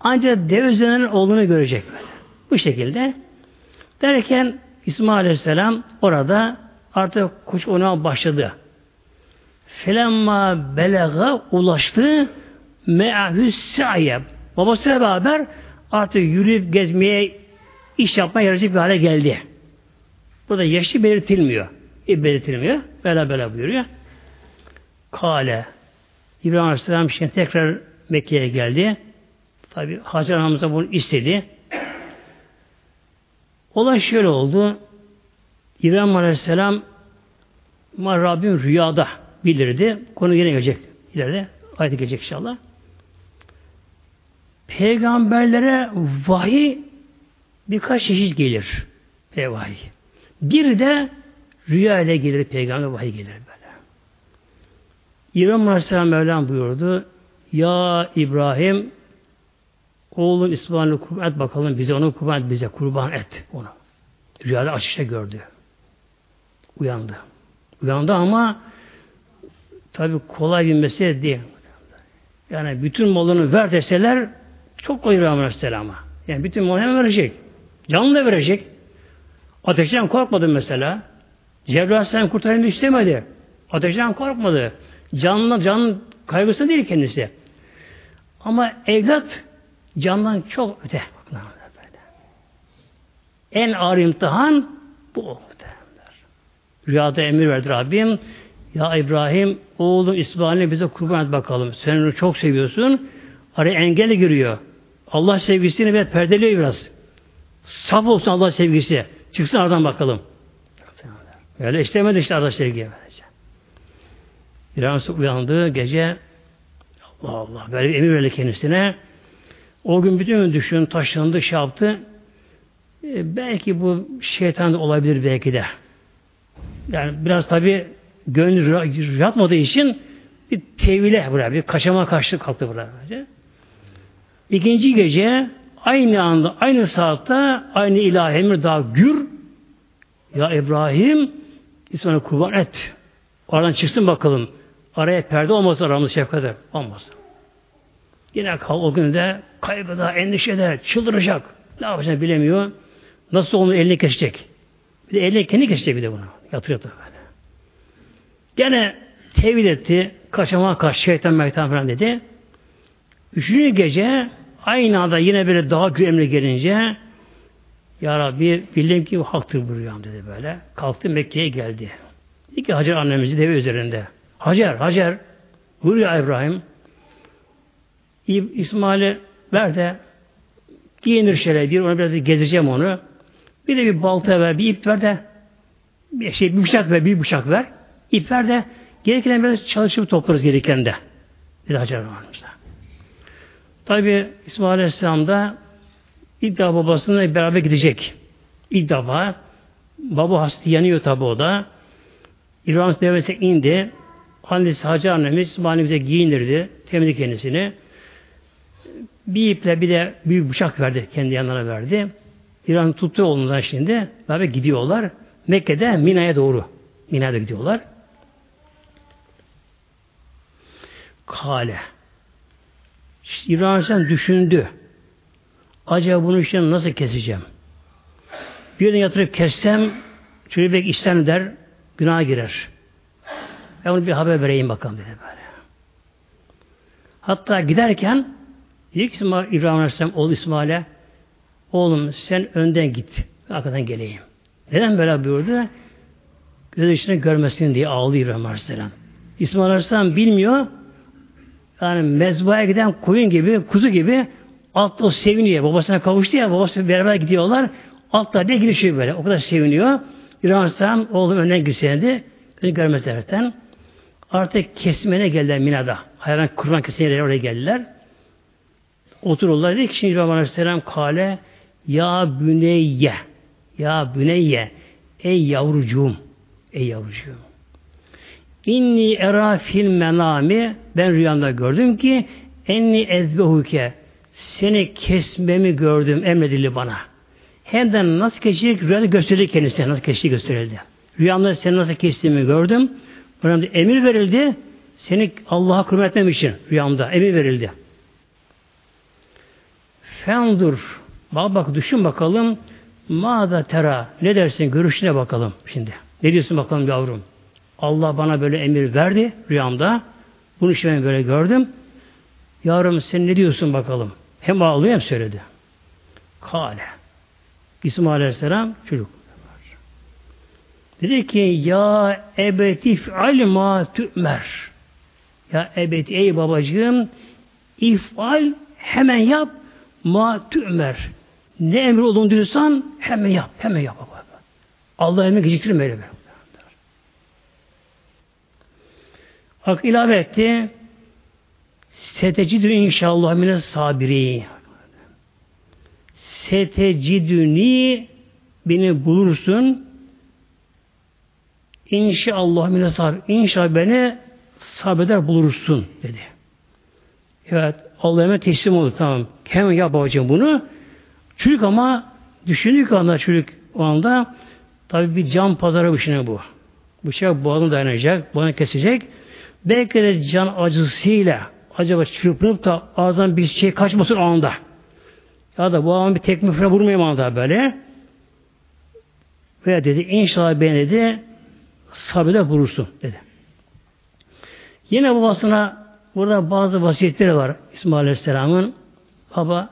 ancak deve üzerinin olduğunu görecek. Bu şekilde derken İsmail Aleyhisselam orada artık kuş ona başladı. Felemma belega ulaştı me'ahü sa'ye. Babasıyla beraber artık yürüyüp gezmeye iş yapmaya yarayacak bir hale geldi. Burada yaşı belirtilmiyor. E, belirtilmiyor. Böyle böyle buyuruyor. Kale İbrahim Aleyhisselam şimdi tekrar Mekke'ye geldi. Tabi Hacer Hanım'ız bunu istedi. Olay şöyle oldu. İbrahim Aleyhisselam Rabbim rüyada bilirdi. Konu yine gelecek ileride. Ayet gelecek inşallah. Peygamberlere vahiy birkaç çeşit gelir. Vahiy. Bir de rüya ile gelir peygamber vahiy gelir böyle. İbrahim Aleyhisselam Mevlam buyurdu. Ya İbrahim oğlum İsmail'i kurban et bakalım bize onu kurban et bize kurban et onu. Rüyada açışa gördü. Uyandı. Uyandı ama tabi kolay bir mesele değil. Yani bütün malını ver deseler çok kolay İbrahim Aleyhisselam'a. Yani bütün malını hemen verecek. Canını da verecek. Ateşten korkmadı mesela. Cebrail Aleyhisselam kurtarayım istemedi. Ateşten korkmadı. Canına can kaygısı değil kendisi. Ama evlat candan çok öte. En ağır imtihan bu muhtemelenler. Rüyada emir verdi Rabbim. Ya İbrahim oğlum İsmail'i bize kurban et bakalım. Sen onu çok seviyorsun. Araya engel giriyor. Allah sevgisini ve perdeliyor biraz. Saf olsun Allah sevgisi. Çıksın aradan bakalım. Öyle istemedi işte Allah sevgiye böylece. İransı uyandı gece Allah Allah böyle bir emir verdi kendisine. O gün bütün gün düşün, taşlandı, şey yaptı. E, belki bu şeytan da olabilir belki de. Yani biraz tabi gönlü yatmadığı için bir tevhile buraya, bir kaçama karşı kalktı buraya. İkinci gece aynı anda, aynı saatte aynı ilahi emir daha gür ya İbrahim İsmail'e kurban et. Oradan çıksın bakalım. Araya perde olmaz aramız şefkader. Olmaz. Yine kal o günde kaygıda, endişede, çıldıracak. Ne yapacağını bilemiyor. Nasıl onu elini kesecek? Bir de elini kendi kesecek bir de bunu. Yatır yatır böyle. Gene tevhid etti. Kaçamak kaç, şeytan meytan falan dedi. Üçüncü gece aynı anda yine böyle daha emri gelince Ya Rabbi bildim ki bu haktır bu rüyam dedi böyle. Kalktı Mekke'ye geldi. Dedi ki Hacer annemizi deve üzerinde. Hacer, Hacer buyur İbrahim İsmail'e ver de giyinir şöyle bir onu biraz gezeceğim onu. Bir de bir balta ver, bir ip ver de bir şey bir bıçak ver, bir bıçak ver. İp ver de gereken biraz çalışıp toplarız gereken de. Bir de Hacer varmışlar. Tabi İsmail Aleyhisselam da ilk defa babasıyla beraber gidecek. İlk defa baba hasta yanıyor tabi o da. İbrahim devresine indi. Annesi Hacı annemiz İsmail'imize giyindirdi. Temizli kendisini. Bir iple bir de bir bıçak verdi. Kendi yanına verdi. İran tuttu oğlundan şimdi. Beraber gidiyorlar. Mekke'de Mina'ya doğru. Mina'da gidiyorlar. Kale. İşte İbrahim Aleyhisselam düşündü. Acaba bunu işte nasıl keseceğim? Bir yerden yatırıp kessem çocuk belki işten der, günah girer. Ben onu bir haber vereyim bakalım dedi böyle. Hatta giderken ilk İbrahim Aleyhisselam oğlu İsmail'e oğlum sen önden git. Arkadan geleyim. Neden böyle buyurdu? Göz içine görmesin diye ağlıyor İbrahim Aleyhisselam. İsmail Aleyhisselam bilmiyor. Yani mezbaya giden koyun gibi, kuzu gibi altta o seviniyor. Babasına kavuştu ya, babası beraber gidiyorlar. Altta diye girişiyor böyle. O kadar seviniyor. İbrahim Aleyhisselam oğlum önden gitseydi, beni görmez zaten. Artık kesmene geldiler Mina'da. Hayran kurban kesimleri oraya geldiler. Otururlar dedi ki şimdi İbrahim Aleyhisselam kale ya büneyye ya büneyye ey yavrucuğum ey yavrucuğum inni era fil menami ben rüyamda gördüm ki enni ezbehuke seni kesmemi gördüm emredildi bana. Hem de nasıl kesecek rüyada gösterildi kendisine nasıl kestiği gösterildi. Rüyamda seni nasıl kestiğimi gördüm. Bana emir verildi. Seni Allah'a kurum etmem için rüyamda emir verildi. Fendur. Bak bak düşün bakalım. Mada tera. Ne dersin? Görüşüne bakalım şimdi. Ne diyorsun bakalım yavrum? Allah bana böyle emir verdi rüyamda. Bunu işte ben böyle gördüm. Yavrum sen ne diyorsun bakalım? Hem ağlıyor hem söyledi. Kale. İsmail Aleyhisselam çocuk. Dedi ki ya ebeti if'al ma tü'mer. Ya ebeti ey babacığım if'al hemen yap ma tü'mer. Ne emri olduğunu diyorsan hemen yap. Hemen yap. Allah emri geciktirme öyle böyle. Bak ilave etti. Setecidü inşallah mine sabiri. Setecidüni beni bulursun İnşallah mine sabir. İnşallah beni sabreder bulursun dedi. Evet Allah hemen teslim oldu tamam. Hemen yap babacığım bunu. Çocuk ama düşündük anda çocuk o anda tabi bir can pazarı işine bu. Bıçak boğazına dayanacak, boğazını kesecek. Belki de can acısıyla acaba çırpınıp da ağzından bir şey kaçmasın o anda. Ya da bu an bir tekme falan vurmayayım anda böyle. Ve dedi inşallah ben dedi sabırda bulursun dedi. Yine babasına burada bazı vasiyetleri var İsmail Aleyhisselam'ın. Baba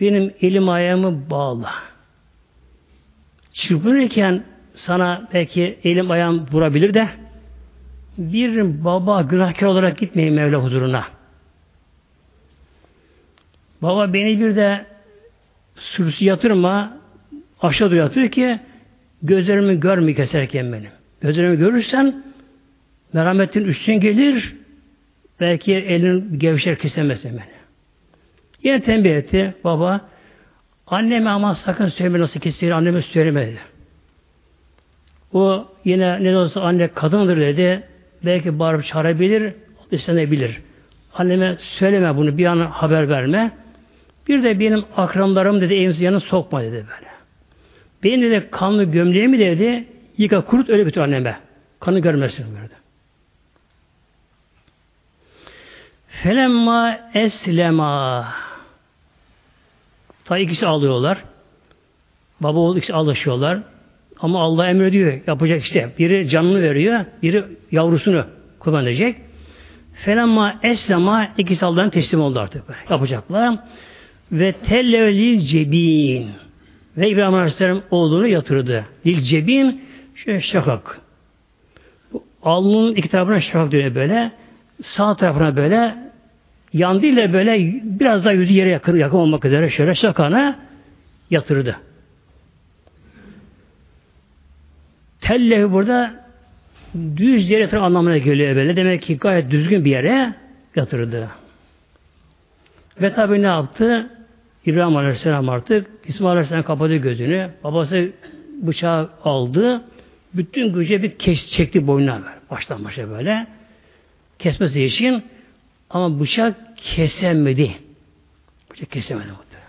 benim elim ayağımı bağla. çırpınırken sana belki elim ayağım vurabilir de bir baba günahkar olarak gitmeyin Mevla huzuruna. Baba beni bir de sürüsü yatırma aşağı yatır ki gözlerimi görme keserken benim. Gözlerimi görürsen merhametin üstün gelir belki elin gevşer kesemezsin beni. Yine tembih etti baba anneme ama sakın söyleme nasıl kesilir anneme söylemedi. O yine ne olsa anne kadındır dedi. Belki bağırıp çağırabilir, istenebilir. Anneme söyleme bunu, bir an haber verme. Bir de benim akranlarım dedi, evimizin yanına sokma dedi böyle. Benim dedi kanlı gömleğimi dedi, yıka kurut öyle götür anneme. Kanı görmesin böyle. Felemma eslema Ta ikisi alıyorlar. Baba oğul ikisi alışıyorlar. Ama Allah emrediyor. Yapacak işte. Biri canını veriyor. Biri yavrusunu kurban edecek. Felemma eslema ikisi Allah'ın teslim oldu artık. Yapacaklar. Ve tellevlil cebin. Ve İbrahim Aleyhisselam olduğunu yatırdı. Lil cebin şöyle şakak. Alnının iki tarafına şakak dönüyor böyle. Sağ tarafına böyle yan değil böyle biraz daha yüzü yere yakın, yakın olmak üzere şöyle şakana yatırdı. Tellev burada düz yere yatır anlamına geliyor böyle. Demek ki gayet düzgün bir yere yatırdı. Ve tabi ne yaptı? İbrahim Aleyhisselam artık İsmail Aleyhisselam kapadı gözünü. Babası bıçağı aldı. Bütün güce bir kes çekti boynuna. Baştan başa böyle. Kesmesi için ama bıçak kesemedi. Bıçak kesemedi muhtemelen.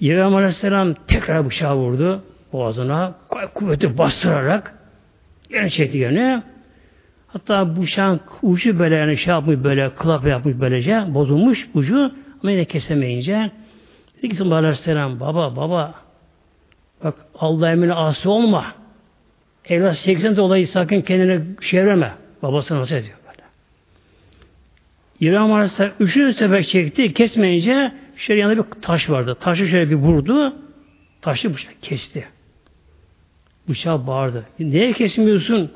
İbrahim Aleyhisselam tekrar bıçağı vurdu boğazına kuvveti bastırarak yine çekti yine. Hatta bıçağın ucu böyle yani şey yapmış böyle kılap yapmış böylece bozulmuş ucu ama yine kesemeyince dedi ki Aleyhisselam baba baba bak Allah emrine asi olma. Evlat 80 dolayı sakın kendine çevreme. Babası nasıl ediyor. İbrahim Aleyhisselam üçüncü sefer çekti. Kesmeyince şöyle yanında bir taş vardı. Taşı şöyle bir vurdu. Taşı bıçak kesti. Bıçağı bağırdı. Neye kesmiyorsun?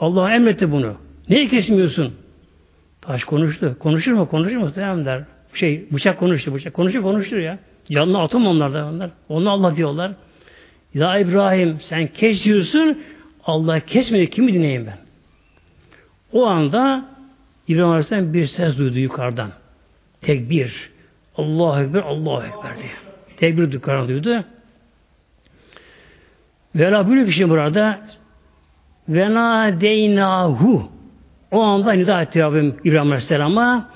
Allah emretti bunu. Neye kesmiyorsun? Taş konuştu. Konuşur mu? Konuşur mu? Tamam der. Şey, bıçak konuştu. Bıçak konuşur konuştur ya. Yanına atım onlar da onlar. Onu Allah diyorlar. Ya İbrahim sen kes diyorsun. Allah kesmedi. Kimi dinleyeyim ben? O anda İbrahim Aleyhisselam bir ses duydu yukarıdan. Tekbir. Allahu Ekber, Allahu Ekber diye. Tekbir yukarıdan duydu. Vela böyle bir şey burada. Vena deynahu. O anda nida etti Rabbim İbrahim Aleyhisselam'a.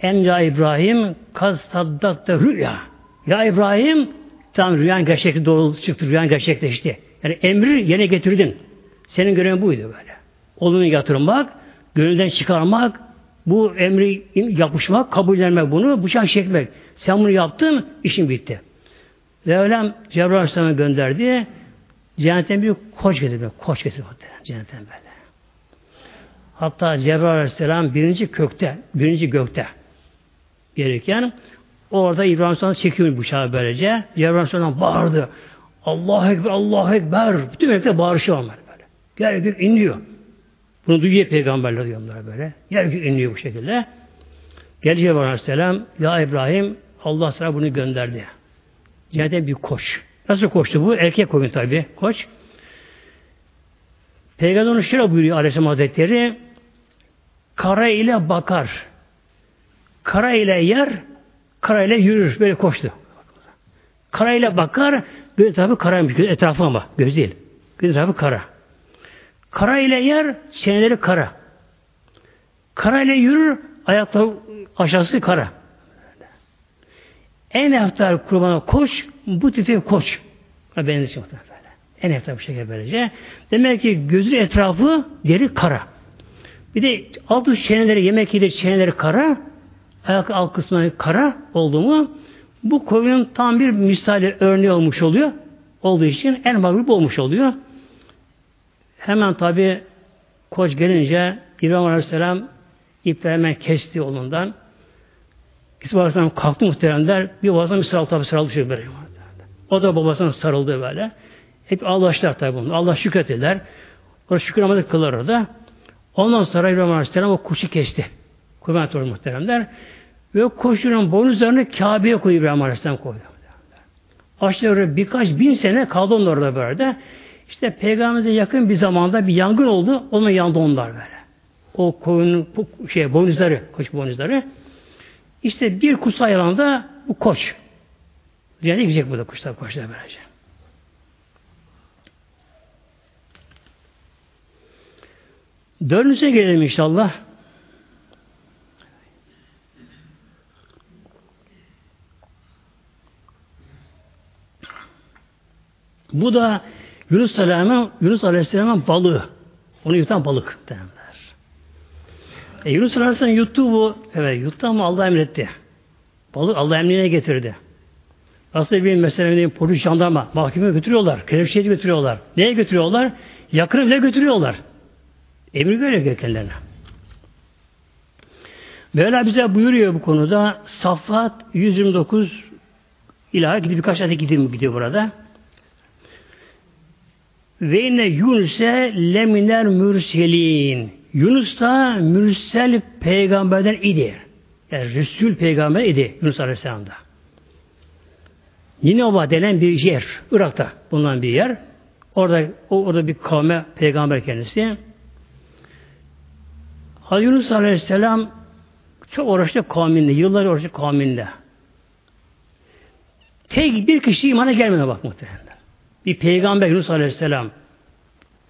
En ya İbrahim kaz saddakta rüya. Ya İbrahim tam rüyan gerçekti doğru çıktı. Rüyan gerçekleşti. Yani emri yerine getirdin. Senin görevin buydu böyle. Olunu yatırmak, gönülden çıkarmak, bu emri yapışmak, kabullenmek bunu, bıçak çekmek. Sen bunu yaptın, işin bitti. Ve öyle Cebrail Aleyhisselam'a gönderdi. Cennetten bir koç getirdi. Koç getirdi cennetten böyle. Hatta Cebrail Aleyhisselam birinci kökte, birinci gökte gelirken orada İbrahim Aleyhisselam çekiyor bıçağı böylece. Cebrail Aleyhisselam bağırdı. Allahu Ekber, Allahu Ekber. Bütün melekler bağırışıyor onlar böyle. Yer gök inliyor. Bunu duyuyor peygamberler diyorlar böyle. Yer gök inliyor bu şekilde. Geldi Cebrail Aleyhisselam, Ya İbrahim, Allah sana bunu gönderdi. Cennetten bir koç. Nasıl koştu bu? Erkek koyun tabi koç. Peygamber onu şöyle buyuruyor Aleyhisselam Hazretleri kara ile bakar. Kara ile yer, kara ile yürür. Böyle koştu. Kara ile bakar, göz etrafı karaymış. Göz etrafı ama, göz değil. Göz etrafı kara. Kara ile yer, çeneleri kara. Kara ile yürür, ayakları aşağısı kara. En eftar kurbana koş, bu tipi koç. Benziyor böyle. En eftar bir şekilde böylece. Demek ki gözü etrafı deri kara. Bir de alt çeneleri, yemek yedi çeneleri kara, ayak alt kısmı kara oldu mu bu koyunun tam bir misali örneği olmuş oluyor. Olduğu için en mağlup olmuş oluyor. Hemen tabi koç gelince İbrahim Aleyhisselam ipleri hemen kesti olundan. İsmail Aleyhisselam kalktı muhteremler. Bir babasına bir sarıldı tabi sarıldı şey böyle. O da babasına sarıldı böyle. Hep Allah'lar tabi bunu. Allah şükrettiler. Orada şükür namazı kılar orada. Ondan sonra İbrahim Aleyhisselam o kuşu kesti. Kurban etti muhteremler. Ve koşunun boynuzlarını Kabe'ye koyuyor İbrahim Aleyhisselam koydu. Aşağı birkaç bin sene kaldı onlar orada böyle. İşte peygamberimize yakın bir zamanda bir yangın oldu. Onunla yandı onlar böyle. O koyun şey boynuzları, koç boynuzları. İşte bir kuş ayağında bu koç. Yani gidecek burada kuşlar, koçlar böylece. Dördüncüye gelelim inşallah. Bu da Yunus Aleyhisselam'ın Yunus Aleyhisselam'ın balığı. Onu yutan balık derler. E, Yunus Aleyhisselam yuttu bu. Evet yuttu ama Allah emretti. Balık Allah emrine getirdi. Nasıl bir mesela polis jandarma mahkemeye götürüyorlar. Kelepçeye götürüyorlar. Neye götürüyorlar? Yakını bile götürüyorlar. Emir veriyor kendilerine. Mevla bize buyuruyor bu konuda Saffat 129 ilahi gidip birkaç ayet gidiyor, gidiyor burada. Ve inne Yunus'e leminer mürselin. Yunus da mürsel peygamberden idi. Yani Resul peygamber idi Yunus Aleyhisselam'da. Ninova denen bir yer. Irak'ta bulunan bir yer. Orada orada bir kavme peygamber kendisi. Hazreti Yunus Aleyhisselam çok uğraştı kavminde. Yıllar uğraştı kavminde. Tek bir kişi imana gelmedi bak muhtemelen. Bir peygamber Yunus Aleyhisselam.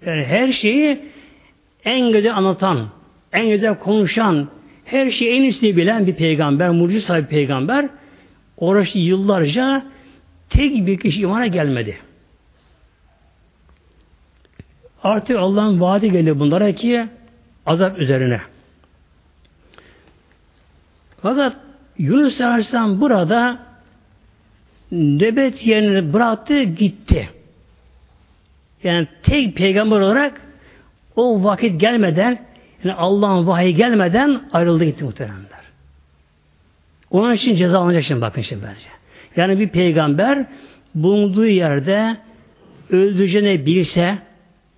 Yani her şeyi en güzel anlatan, en güzel konuşan, her şeyi en iyisini bilen bir peygamber, mucize sahibi peygamber uğraştı yıllarca tek bir kişi imana gelmedi. Artık Allah'ın vaadi geldi bunlara ki azap üzerine. Fakat Yunus Aleyhisselam burada nöbet yerini bıraktı gitti. Yani tek peygamber olarak o vakit gelmeden yani Allah'ın vahiy gelmeden ayrıldı gitti muhteremler. Onun için ceza alınacak şimdi bakın şimdi bence. Yani bir peygamber bulunduğu yerde öldüreceğini bilse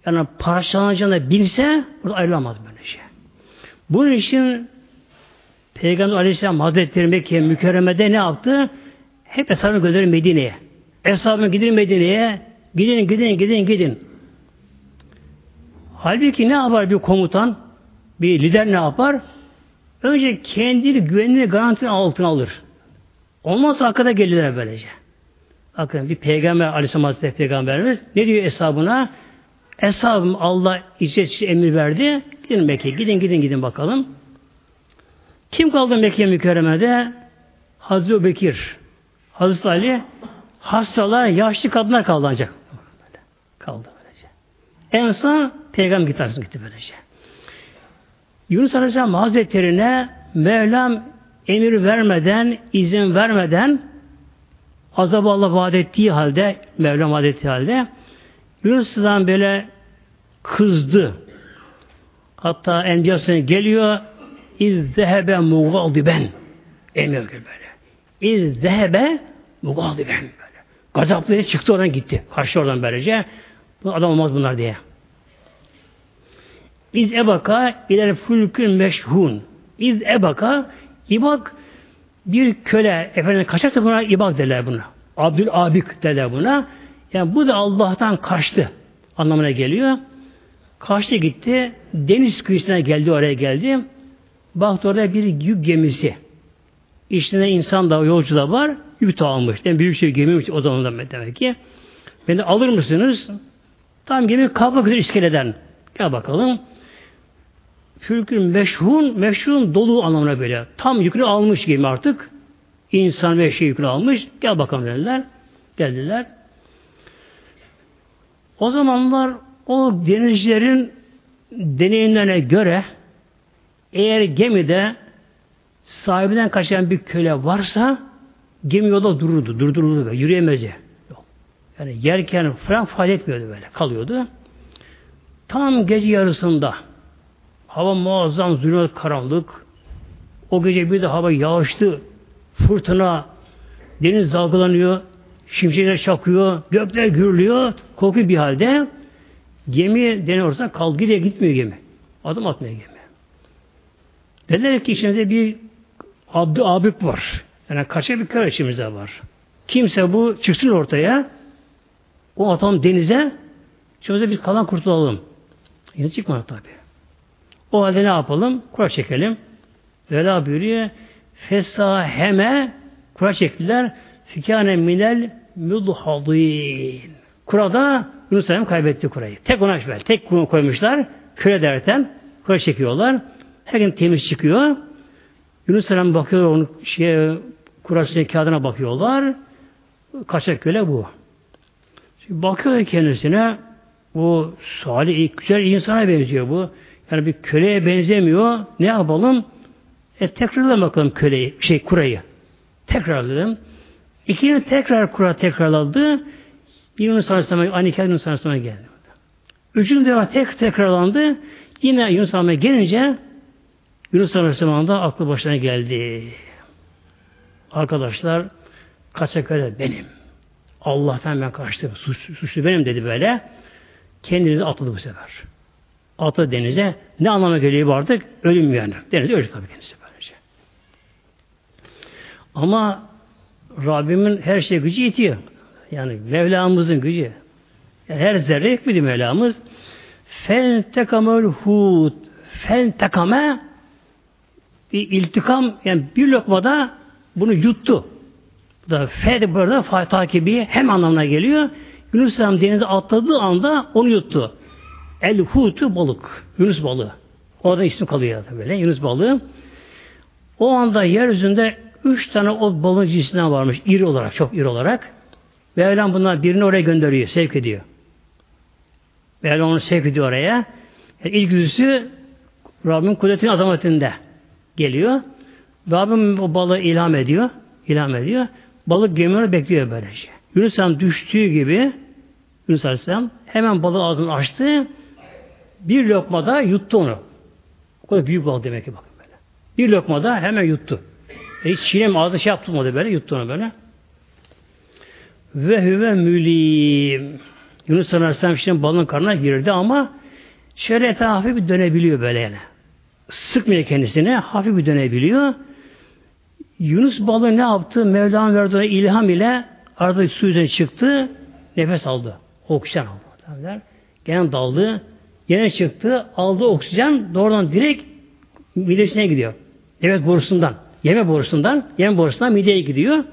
yani parçalanacağını bilse burada ayrılamaz böyle şey. Bunun için Peygamber Aleyhisselam Hazretleri Mekke mükerremede ne yaptı? Hep hesabını gönderir Medine'ye. Hesabını gidin Medine'ye. Gidin, gidin, gidin, gidin. Halbuki ne yapar bir komutan? Bir lider ne yapar? Önce kendini güvenini garantinin altına alır. Olmazsa arkada gelirler böylece. Bakın bir peygamber Aleyhisselam Hazretleri peygamberimiz ne diyor hesabına? Hesabım Allah izzet emir verdi. Gidin Mekke'ye. Gidin gidin gidin bakalım. Kim kaldı Mekke mükerremede? Hazreti Bekir. Hazreti Ali hastalar, yaşlı kadınlar kaldı ancak. Kaldı böylece. En son peygamber gitti, gitti böylece. Yunus Aleyhisselam Hazretleri'ne Mevlam emir vermeden, izin vermeden azabı Allah vaat ettiği halde, Mevlam vaat ettiği halde Yunus Aleyhisselam böyle kızdı. Hatta Enbiya geliyor İz zehebe mugadiben emiyor böyle. İz zehebe mugadiben böyle. Gazaplı çıktı oradan gitti. Karşı oradan böylece. Bu adam olmaz bunlar diye. İz ebaka iler fulkün meşhun. İz ebaka ibak bir köle efendim kaçarsa buna ibak derler buna. Abdül Abik derler buna. Yani bu da Allah'tan kaçtı anlamına geliyor. Kaçtı gitti. Deniz kıyısına geldi oraya geldi. Baktı orada bir yük gemisi. İçinde insan da yolcu da var. Yük almış. Yani büyük şey gemi o zaman demek ki. Beni alır mısınız? Tam gemi kalkmak üzere iskeleden. Gel bakalım. Fülkün meşhun, meşhun dolu anlamına böyle. Tam yükünü almış gemi artık. İnsan ve şey yükünü almış. Gel bakalım dediler. Geldiler. O zamanlar o denizcilerin deneyimlerine göre eğer gemide sahibinden kaçan bir köle varsa gemi yolda dururdu, durduruldu böyle, yürüyemezdi. Yani yerken fren fayda etmiyordu böyle, kalıyordu. Tam gece yarısında hava muazzam zulmet karanlık. O gece bir de hava yağışlı, fırtına, deniz dalgalanıyor, Şimşekler çakıyor, gökler gürlüyor, koku bir halde gemi deniyorsa kal gidiyor gitmiyor gemi. Adım atmıyor gemi. Dediler ki içinizde bir abdü abik var. Yani kaça bir kör içimizde var. Kimse bu çıksın ortaya o atalım denize içimizde bir kalan kurtulalım. Yine çıkmadı tabi. O halde ne yapalım? Kura çekelim. Vela buyuruyor. Fesaheme kura çektiler. Fikâne minel mudhadîn. Kurada Yunus Aleyhisselam kaybetti kurayı. Tek ona böyle. Tek koymuşlar. Küre derken kura çekiyorlar. Her gün temiz çıkıyor. Yunus Aleyhisselam bakıyor onun şeye, kurasının kağıdına bakıyorlar. Kaçak köle bu. Şimdi bakıyor kendisine bu salih, güzel insana benziyor bu. Yani bir köleye benzemiyor. Ne yapalım? E tekrarla bakalım köleyi, şey kurayı. Tekrarladım. İkinci tekrar kura tekrarladı. Yunus Aleyhisselam'a, aynı hikaye Yunus Aleyhisselam'a geldi. Üçüncü defa tek tekrarlandı. Yine Yunus Aleyhisselam'a gelince Yunus Aleyhisselam'ın da aklı başına geldi. Arkadaşlar kaçak öyle benim. Allah'tan ben kaçtım. Suç, suçlu benim dedi böyle. Kendinizi atladı bu sefer. Atladı denize. Ne anlama geliyor bu artık? Ölüm yani. Denize ölecek tabii kendisi böylece. Ama Rabbimin her şey gücü yetiyor. Yani Mevlamızın gücü. Yani her zerre yetmedi Mevlamız. Fel tekamel hud. Fel tekame bir iltikam yani bir lokmada bunu yuttu. Da fe burada fa takibi hem anlamına geliyor. Yunus Aleyhisselam denize atladığı anda onu yuttu. El hutu balık. Yunus balığı. Orada ismi kalıyor böyle. Yunus balığı. O anda yeryüzünde üç tane o balığın cinsinden varmış. iri olarak, çok iri olarak. Mevlam bunlar birini oraya gönderiyor, sevk ediyor. Mevlam onu sevk ediyor oraya. Yani ilk yüzüsü Rabbin kudretinin azametinde geliyor. Rabbim o balığı ilham ediyor. ilham ediyor. Balık gemileri bekliyor böylece. Yunus Aleyhisselam düştüğü gibi Yunus Aleyhisselam hemen balığı ağzını açtı. Bir lokmada yuttu onu. O kadar büyük balık demek ki bakın böyle. Bir lokmada hemen yuttu. E hiç çiğnem ağzı şey yaptırmadı böyle. Yuttu onu böyle. Ve hüve mülim. Yunus Aleyhisselam şimdi balığın karnına girdi ama şöyle hafif bir dönebiliyor böyle yani. Sıkmıyor kendisine. Hafif bir dönebiliyor. Yunus balığı ne yaptı? Mevla'nın verdiği ilham ile arada su üzerine çıktı. Nefes aldı. Oksijen aldı. Gene daldı. Yine çıktı. Aldı oksijen. Doğrudan direkt midesine gidiyor. Evet borusundan. Yeme borusundan. Yeme borusundan mideye gidiyor.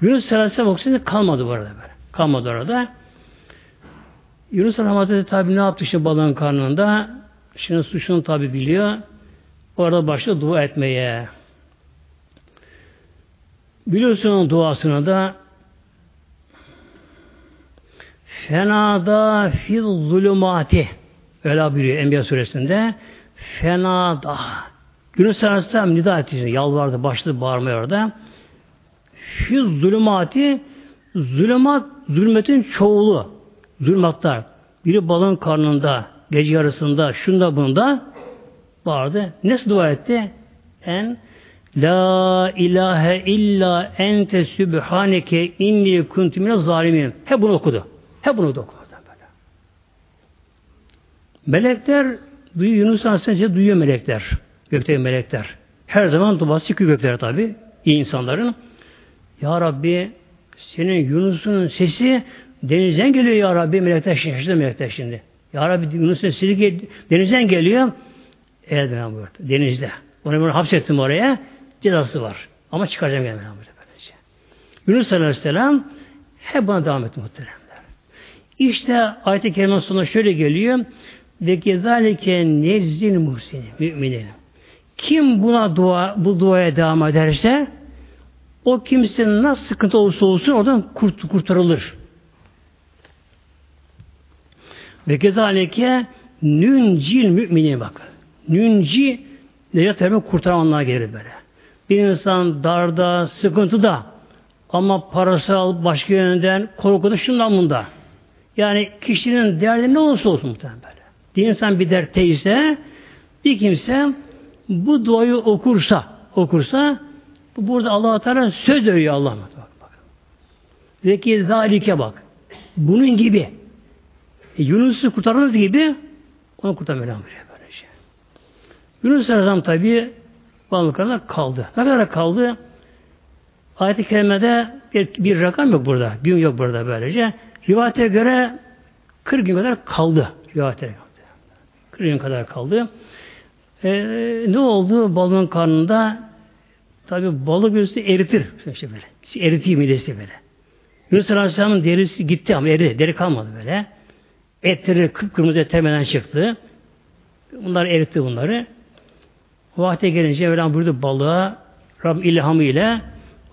Yunus Aleyhisselam oksijen kalmadı bu arada böyle. Kalmadı orada. Yunus Aleyhisselam tabi ne yaptı işte balığın karnında? Şimdi suçunu tabi biliyor. Orada başladı dua etmeye. Biliyorsun duasını da Fenada fil zulümati öyle buyuruyor Enbiya suresinde. Fenada Yunus Aleyhisselam nida etti. Yalvardı, başladı bağırmaya orada. Fil zulümati zulümat, zulmetin çoğulu. Zulmatlar. Biri balın karnında, gece yarısında, şunda bunda vardı. Nasıl dua etti? En La ilahe illa ente sübhaneke inni kuntu zalimin. Hep bunu okudu. Hep bunu okudu. Böyle. Melekler duyuyor. Yunus Aleyhisselam duyuyor melekler. Gökteki melekler. Her zaman duası çıkıyor göklere tabi. iyi insanların. Ya Rabbi senin Yunus'un sesi denizden geliyor ya Rabbi. Melekler şaşırdı melekler şimdi. Ya Rabbi Yunus'un sesi denizden geliyor. Evet ben buyurdu. Denizde. Onu bunu hapsettim oraya. Cezası var. Ama çıkaracağım gelmeden böylece. Yunus Aleyhisselam hep buna devam etti muhteremler. İşte ayet-i kerime sonunda şöyle geliyor. Ve kezalike nezzil muhsini müminin. Kim buna dua, bu duaya devam ederse o kimsenin nasıl sıkıntı olursa olsun oradan kurt, kurtarılır. Ve kezalike nüncil mümini bakın. Nünci Necat tarafı kurtaran anlamına gelir böyle. Bir insan darda, sıkıntıda ama parasal başka yönden korkuda şundan bunda. Yani kişinin derdi ne olursa olsun muhtemelen böyle. Bir insan bir dertte ise bir kimse bu duayı okursa okursa burada Allah Teala söz veriyor Allah bakın. Ve ki zalike bak. Bunun gibi. E, Yunus'u kurtardığınız gibi onu kurtarmıyor böyle şey. Yunus Aleyhisselam tabi balıklarına kaldı. Ne kadar kaldı? Ayet-i Kerime'de bir, bir rakam yok burada. Gün yok burada böylece. Rivayete göre 40 gün kadar kaldı. Rivayete göre. 40 gün kadar kaldı. Ee, ne oldu balığın karnında? Tabi balık birisi eritir. İşte böyle. Eritiyor midesi böyle. Yunus Aleyhisselam'ın derisi gitti ama eridi. Deri kalmadı böyle. Etleri kıpkırmızı et çıktı. Bunlar eritti bunları. Vakte gelince Mevlam buyurdu balığa Rab ilhamı ile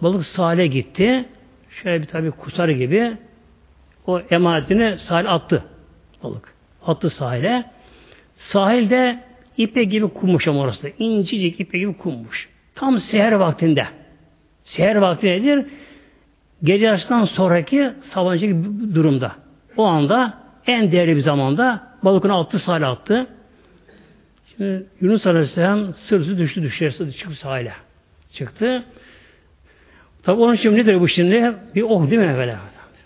balık sahile gitti. Şöyle bir tabi kusar gibi o emanetini sahil attı balık. Attı sahile. Sahilde ipe gibi kummuş ama orası. İncicik ipe gibi kummuş. Tam seher vaktinde. Seher vakti nedir? Gece yaştan sonraki sabancı durumda. O anda en değerli bir zamanda balıkını attı sahile attı. Şimdi Yunus Aleyhisselam sırtı düştü düşerse çıktı sahile. Çıktı. Tabi onun için nedir bu şimdi? Bir oh değil mi böyle?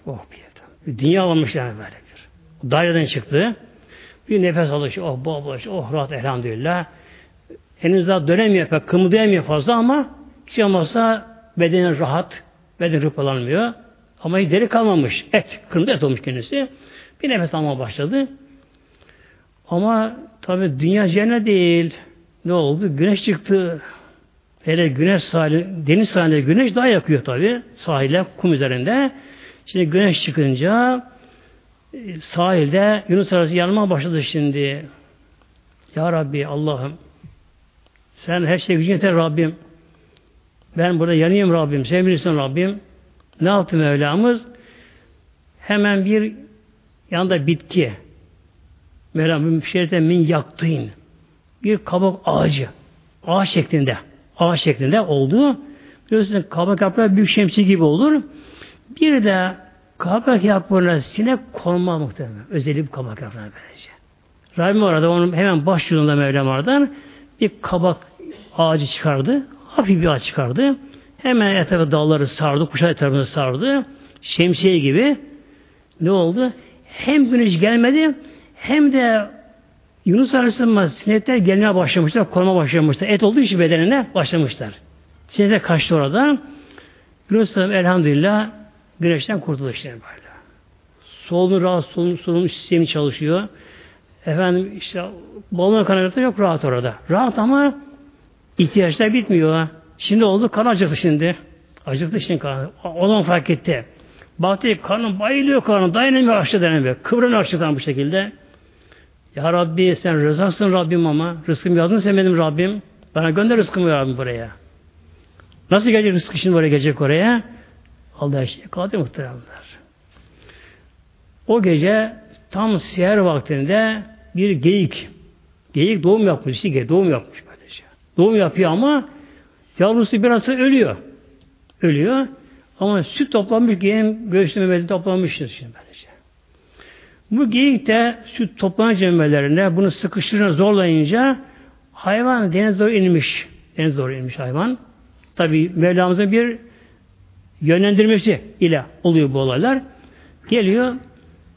Oh bir, bir dünya almış yani böyle bir. Daireden çıktı. Bir nefes alışı, oh bol bol, oh rahat elhamdülillah. Henüz daha dönemiyor pek, kımıldayamıyor fazla ama hiç olmazsa bedeni rahat, beden hırpalanmıyor. Ama hiç deri kalmamış. Et, kırmızı et olmuş kendisi. Bir nefes almaya başladı. Ama tabi dünya cennet değil. Ne oldu? Güneş çıktı. Hele güneş sahili, deniz sahilinde güneş daha yakıyor tabi. Sahile, kum üzerinde. Şimdi güneş çıkınca e, sahilde Yunus arası yanıma başladı şimdi. Ya Rabbi Allah'ım sen her şey gücün yeter Rabbim. Ben burada yanayım Rabbim. Sen bilirsin Rabbim. Ne yaptı Mevlamız? Hemen bir yanında bitki. Mevlam şerite min yaktığın bir kabak ağacı. Ağaç şeklinde. Ağaç şeklinde oldu. Biliyorsunuz kabak yaprağı büyük şemsi gibi olur. Bir de kabak yaprağına sinek konma muhtemelen. Özellikle kabak yaprağına böylece. Rabbim orada onun hemen baş yolunda Mevlam oradan bir kabak ağacı çıkardı. Hafif bir ağaç çıkardı. Hemen etrafı dalları sardı, kuşa etrafını sardı. Şemsiye gibi. Ne oldu? Hem güneş gelmedi hem de Yunus Aleyhisselam'a sinekler gelmeye başlamışlar, koruma başlamışlar. Et olduğu için bedenine başlamışlar. Sinekler kaçtı orada. Yunus Aleyhisselam elhamdülillah güneşten kurtuldu işte böyle. Solunum rahat, solunum, solunum sistemi çalışıyor. Efendim işte balon kanalında yok rahat orada. Rahat ama ihtiyaçlar bitmiyor. Şimdi oldu kan acıktı şimdi. Acıktı şimdi kan. O zaman fark etti. Baktı karnım bayılıyor karnım. Dayanamıyor açtı dayanamıyor. Kıvrını açtıktan bu şekilde. Ya Rabbi sen rızasın Rabbim ama. Rızkımı yazdın sen benim Rabbim. Bana gönder rızkımı ya Rabbim buraya. Nasıl gelecek rızkı şimdi oraya gelecek oraya? Allah işte kaldı muhteremler. O gece tam siyer vaktinde bir geyik. Geyik doğum yapmış. Işte, doğum yapmış böylece. Doğum yapıyor ama yavrusu biraz ölüyor. Ölüyor. Ama süt toplanmış geyin göğsü memeli toplanmıştır şimdi böylece. Bu geyik de süt toplanan cembelerine bunu sıkıştırına zorlayınca hayvan deniz doğru inmiş. Deniz doğru inmiş hayvan. Tabi Mevlamızın bir yönlendirmesi ile oluyor bu olaylar. Geliyor.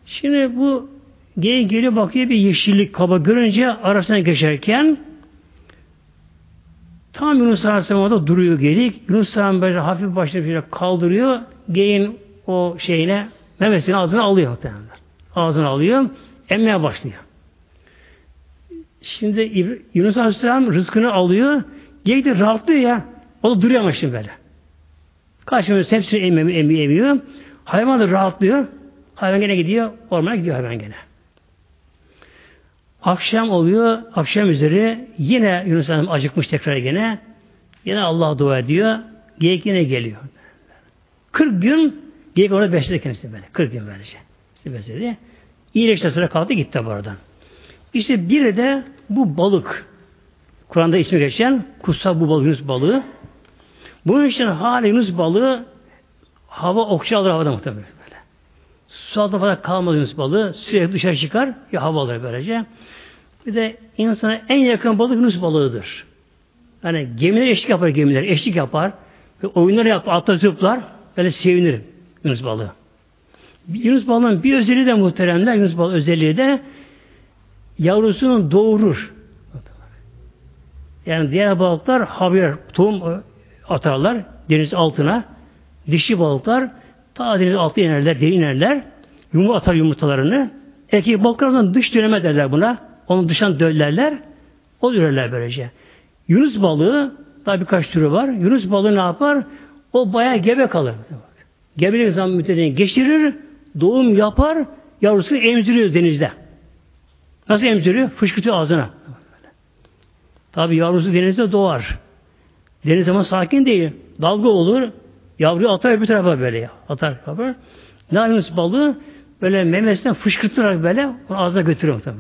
Şimdi bu geyik geliyor bakıyor bir yeşillik kaba görünce arasına geçerken tam Yunus Aleyhisselam'da duruyor geyik. Yunus Aleyhisselam hafif başını kaldırıyor. Geyin o şeyine memesini ağzına alıyor muhtemelen. Ağzına alıyor. Emmeye başlıyor. Şimdi Yunus Aleyhisselam rızkını alıyor. Geyik de rahatlıyor ya. O da duruyor ama şimdi böyle. Karşımızda hepsini emiyor, emiyor, emiyor. Hayvan da rahatlıyor. Hayvan gene gidiyor. Ormana gidiyor hayvan gene. Akşam oluyor. Akşam üzeri yine Yunus Hanım acıkmış tekrar gene. Yine Allah dua ediyor. Geyik yine geliyor. 40 gün geyik orada besledi kendisi böyle. 40 gün böylece. Besledi. İyileşti sonra kalktı gitti buradan. İşte biri de bu balık. Kur'an'da ismi geçen kutsal bu balık Yunus balığı. Bunun için hali Yunus balığı hava okşa alır havada muhtemelen böyle. Su altında falan kalmaz Yunus balığı. Sürekli dışarı çıkar ya hava alır böylece. Bir de insana en yakın balık Yunus balığıdır. Yani gemiler eşlik yapar gemiler. Eşlik yapar. Ve oyunlar yapar. Atlar zıplar. Böyle sevinir Yunus balığı. Yunus balığının bir özelliği de muhteremler, Yunus balığı özelliği de yavrusunu doğurur. Yani diğer balıklar haber, tohum atarlar deniz altına. Dişi balıklar ta deniz altı inerler, derin inerler. Yumurta atar yumurtalarını. Erkek balıklardan dış döneme derler buna. Onu dıştan döllerler. O ürerler böylece. Yunus balığı daha birkaç türü var. Yunus balığı ne yapar? O bayağı gebe kalır. Gebelik zaman müddetini geçirir, doğum yapar, yavrusu emziriyor denizde. Nasıl emziriyor? Fışkırtıyor ağzına. Tabi yavrusu denizde doğar. Deniz ama sakin değil. Dalga olur. Yavruyu atar bir tarafa böyle. Atar yapar. Ne yapıyorsunuz balığı? Böyle memesinden fışkırtarak böyle onu ağzına götürüyor. Tabii.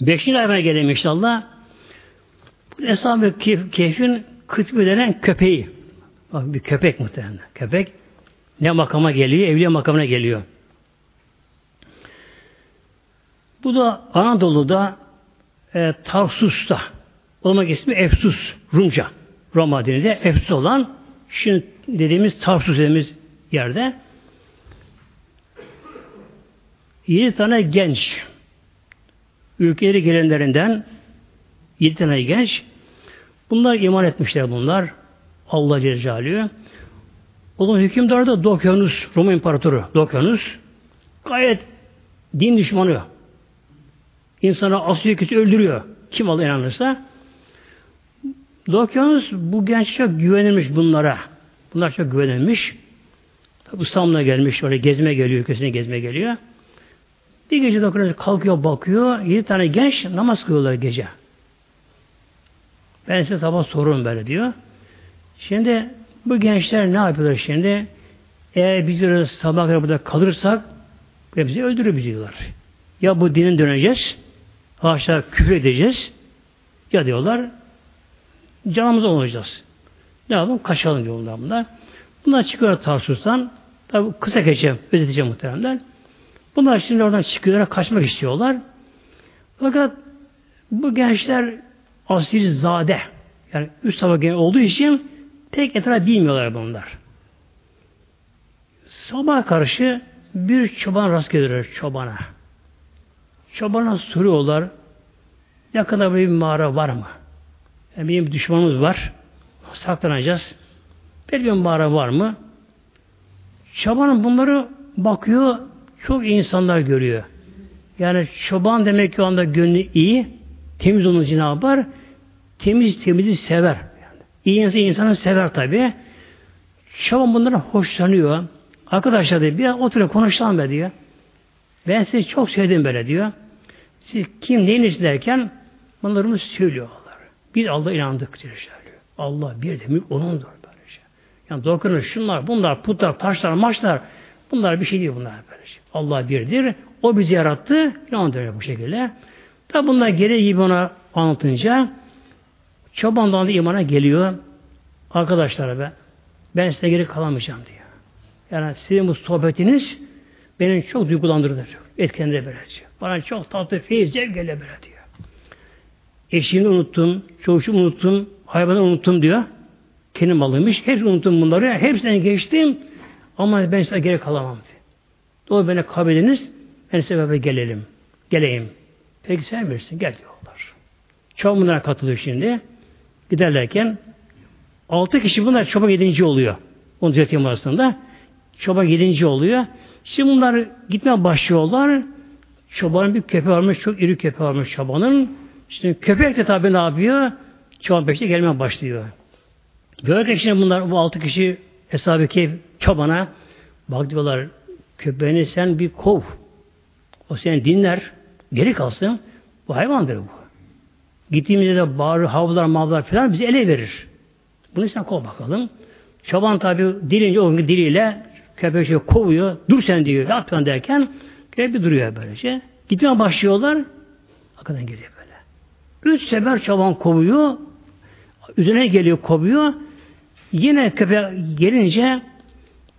Beşinci ayına gelelim inşallah. Bu Eshab-ı Kehf'in kıtmı denen köpeği. Bak bir köpek muhtemelen. Köpek ne makama geliyor? Evliya makamına geliyor. Bu da Anadolu'da e, Tarsus'ta olmak ismi Efsus, Rumca. Roma dilinde Efsus olan şimdi dediğimiz Tarsus dediğimiz yerde yedi tane genç ülkeleri gelenlerinden yedi tane genç bunlar iman etmişler bunlar. Allah Celle. O zaman hükümdar da Dokyanus, Roma İmparatoru Dokyanus gayet din düşmanı. İnsana asıyor, kişi öldürüyor. Kim Allah inanırsa. Dokyanus bu genç çok güvenilmiş bunlara. Bunlar çok güvenilmiş. Tabi İstanbul'a gelmiş, oraya gezme geliyor, ülkesine gezme geliyor. Bir gece Dokyanus kalkıyor, bakıyor, yedi tane genç namaz kılıyorlar gece. Ben size sabah sorurum böyle diyor. Şimdi bu gençler ne yapıyorlar şimdi? Eğer biz sabah kadar burada kalırsak bizi öldürür. Ya bu dinin döneceğiz, haşa küfür edeceğiz, ya diyorlar canımız olacağız. Ne yapalım? Kaçalım diyorlar bunlar. Bunlar çıkıyor Tarsus'tan. Tabi kısa geçeceğim, özeteceğim muhteremler. Bunlar şimdi oradan çıkıyorlar, kaçmak istiyorlar. Fakat bu gençler asil zade yani üst tabaka olduğu için pek etraf bilmiyorlar bunlar. Sabah karşı bir çoban rast gelirler çobana. Çobana soruyorlar yakında bir mağara var mı? Yani bir düşmanımız var. Saklanacağız. Bir bir mağara var mı? Çobanın bunları bakıyor çok insanlar görüyor. Yani çoban demek ki o anda gönlü iyi, temiz için ne yapar? Temiz temizi sever. Yani. İyi insan insanı sever tabi. Çoban bunlara hoşlanıyor. Arkadaşlar diyor, bir oturup konuşalım be diyor. Ben sizi çok sevdim böyle diyor. Siz kim neyiniz derken bunlarımı söylüyorlar. Biz Allah'a inandık diyor. Allah bir de onundur. Böylece. Yani dokunur şunlar, bunlar, putlar, taşlar, maçlar bunlar bir şey değil bunlar böylece. Allah birdir. O bizi yarattı. İnandır bu şekilde. Tabi bunlar gereği gibi ona anlatınca çobandan da imana geliyor. Arkadaşlar be ben size geri kalamayacağım diyor. Yani sizin bu sohbetiniz beni çok duygulandırdı. Etkenleri böylece. Bana çok tatlı feyiz, zevk böyle böyle diyor. Eşini unuttum, çocuğumu unuttum, hayvanı unuttum diyor. Kendi malıymış. Hepsi unuttum bunları. Hepsinden geçtim. Ama ben size geri kalamam diyor. Doğru beni kabul ediniz. Ben size gelelim. Geleyim. Peki sen bilirsin. Gel diyorlar. Çoğu bunlara katılıyor şimdi. Giderlerken altı kişi bunlar çoban yedinci oluyor. Onu düzelteyim arasında. Çoban yedinci oluyor. Şimdi bunlar gitmeye başlıyorlar. Çobanın bir köpeği varmış. Çok iri köpeği varmış çobanın. Şimdi köpek de tabi ne yapıyor? Çoban peşine gelmeye başlıyor. Görürken şimdi bunlar bu altı kişi hesabı keyif çobana bak diyorlar köpeğini sen bir kov. O seni dinler. Geri kalsın. Bu hayvandır bu. Gittiğimizde de bağırır, havlar, mavlar falan bizi ele verir. Bunu sen kov bakalım. Çoban tabi dilince o diliyle köpeği şey kovuyor. Dur sen diyor. Yat ben derken köpek duruyor böylece. Gitmeye başlıyorlar. Arkadan geliyor böyle. Üç sefer çoban kovuyor. Üzerine geliyor kovuyor. Yine köpek gelince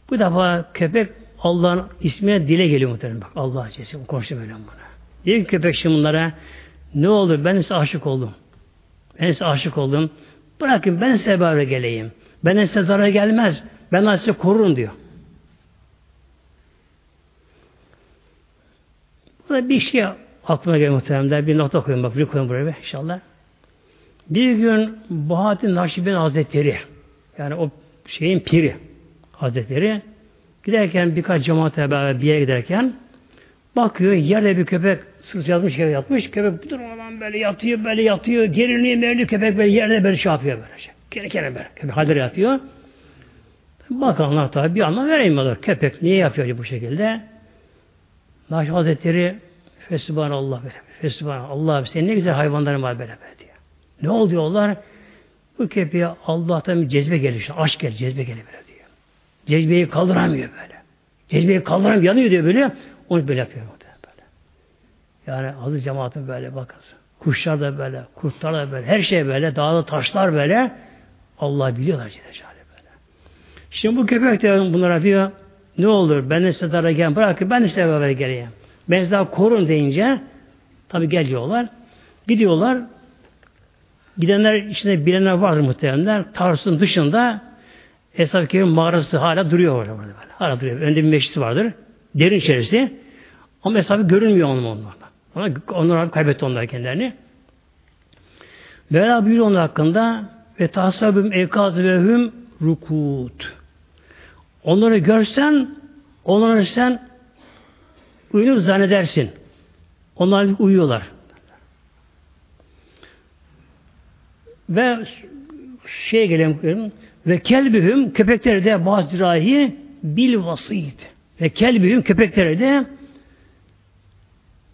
bu defa köpek Allah'ın ismine dile geliyor muhtemelen. Bak Allah Celle konuştu böyle bana. Diyor ki köpek bunlara ne oldu? Ben size aşık oldum. Ben size aşık oldum. Bırakın ben size beraber geleyim. Ben size zarar gelmez. Ben size korurum diyor. Burada bir şey aklıma geliyor muhteremler. Bir nota koyun bak. Bir koyun buraya inşallah. Bir gün Bahattin Nakşibin Hazretleri yani o şeyin piri Hazretleri giderken birkaç cemaatle beraber bir yere giderken bakıyor yerde bir köpek sırt yatmış yere yatmış. Köpek durmadan böyle yatıyor böyle yatıyor. Geriliyor meriliyor köpek böyle yerde böyle şey yapıyor böyle. Şey. Kere kere böyle. Köpek halleri yapıyor. Bakanlar tabi bir anlam veremiyorlar. Köpek niye yapıyor bu şekilde? Nakşi Hazretleri Fesubhanallah böyle. Fesubhanallah. Allah senin ne güzel hayvanların var böyle böyle diyor. Ne oldu diyorlar? Bu köpeğe Allah'tan bir cezbe gelir. Aşk gelir, cezbe gelir böyle diyor. Cezbeyi kaldıramıyor böyle. Cezbeyi kaldıramıyor, yanıyor diyor böyle. Onu böyle yapıyor. Böyle. Yani adı cemaatin böyle bakın. Kuşlar da böyle, kurtlar da böyle, her şey böyle, dağda taşlar böyle. Allah biliyorlar Celle böyle. Şimdi bu köpek de bunlara diyor, ne olur ben de size dara gel, bırakın ben de size beraber geleyim. Ben daha korun deyince tabi geliyorlar. Gidiyorlar. Gidenler içinde bilenler vardır muhtemelenler. Tarsus'un dışında Eshab-ı mağarası hala duruyor orada. Böyle. Hala duruyor. Önde bir meclisi vardır. Derin içerisi. Ama Eshab-ı görünmüyor onun onlarla. Onlar, onlar kaybetti onlar kendilerini. Mevla buyuruyor onun hakkında ve tahsabüm ekaz ve hüm rukut. Onları görsen onları sen uyunur zannedersin. Onlar uyuyorlar. Ve şey gelelim ve kelbihüm köpekleri de bazirahi bil vasit. Ve kelbihüm köpekleri de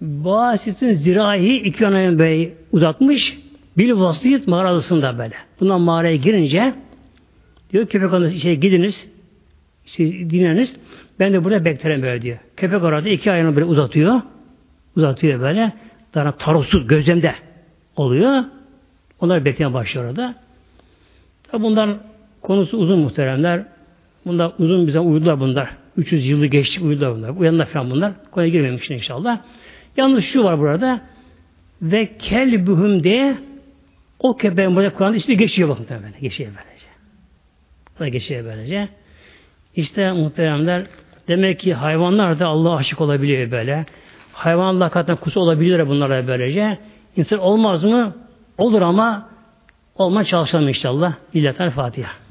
Basitin zirahi iki yanayın bey uzatmış. Bil vasit mağarasında böyle. Bundan mağaraya girince diyor köpek onu şey gidiniz siz dinleniz. Ben de burada beklerim böyle diyor. Köpek orada iki ayağını böyle uzatıyor. Uzatıyor böyle. Daha tarosuz gözlemde oluyor. Onlar bekleyen başlıyor orada. Tabi bundan konusu uzun muhteremler. Bunlar uzun bize uydular bunlar. 300 yılı geçti uydular bunlar. Uyanlar falan bunlar. Konuya girmemiş inşallah. Yalnız şu var burada. Ve kelbuhum diye o köpeğin burada Kur'an'da ismi geçiyor bakın böyle. Geçiyor böylece. Burada geçiyor böylece. İşte muhteremler demek ki hayvanlar da Allah'a aşık olabiliyor böyle. Hayvanlar katına kusu olabiliyor bunlara böylece. İnsan olmaz mı? Olur ama olma çalışalım inşallah. İllahi Fatiha.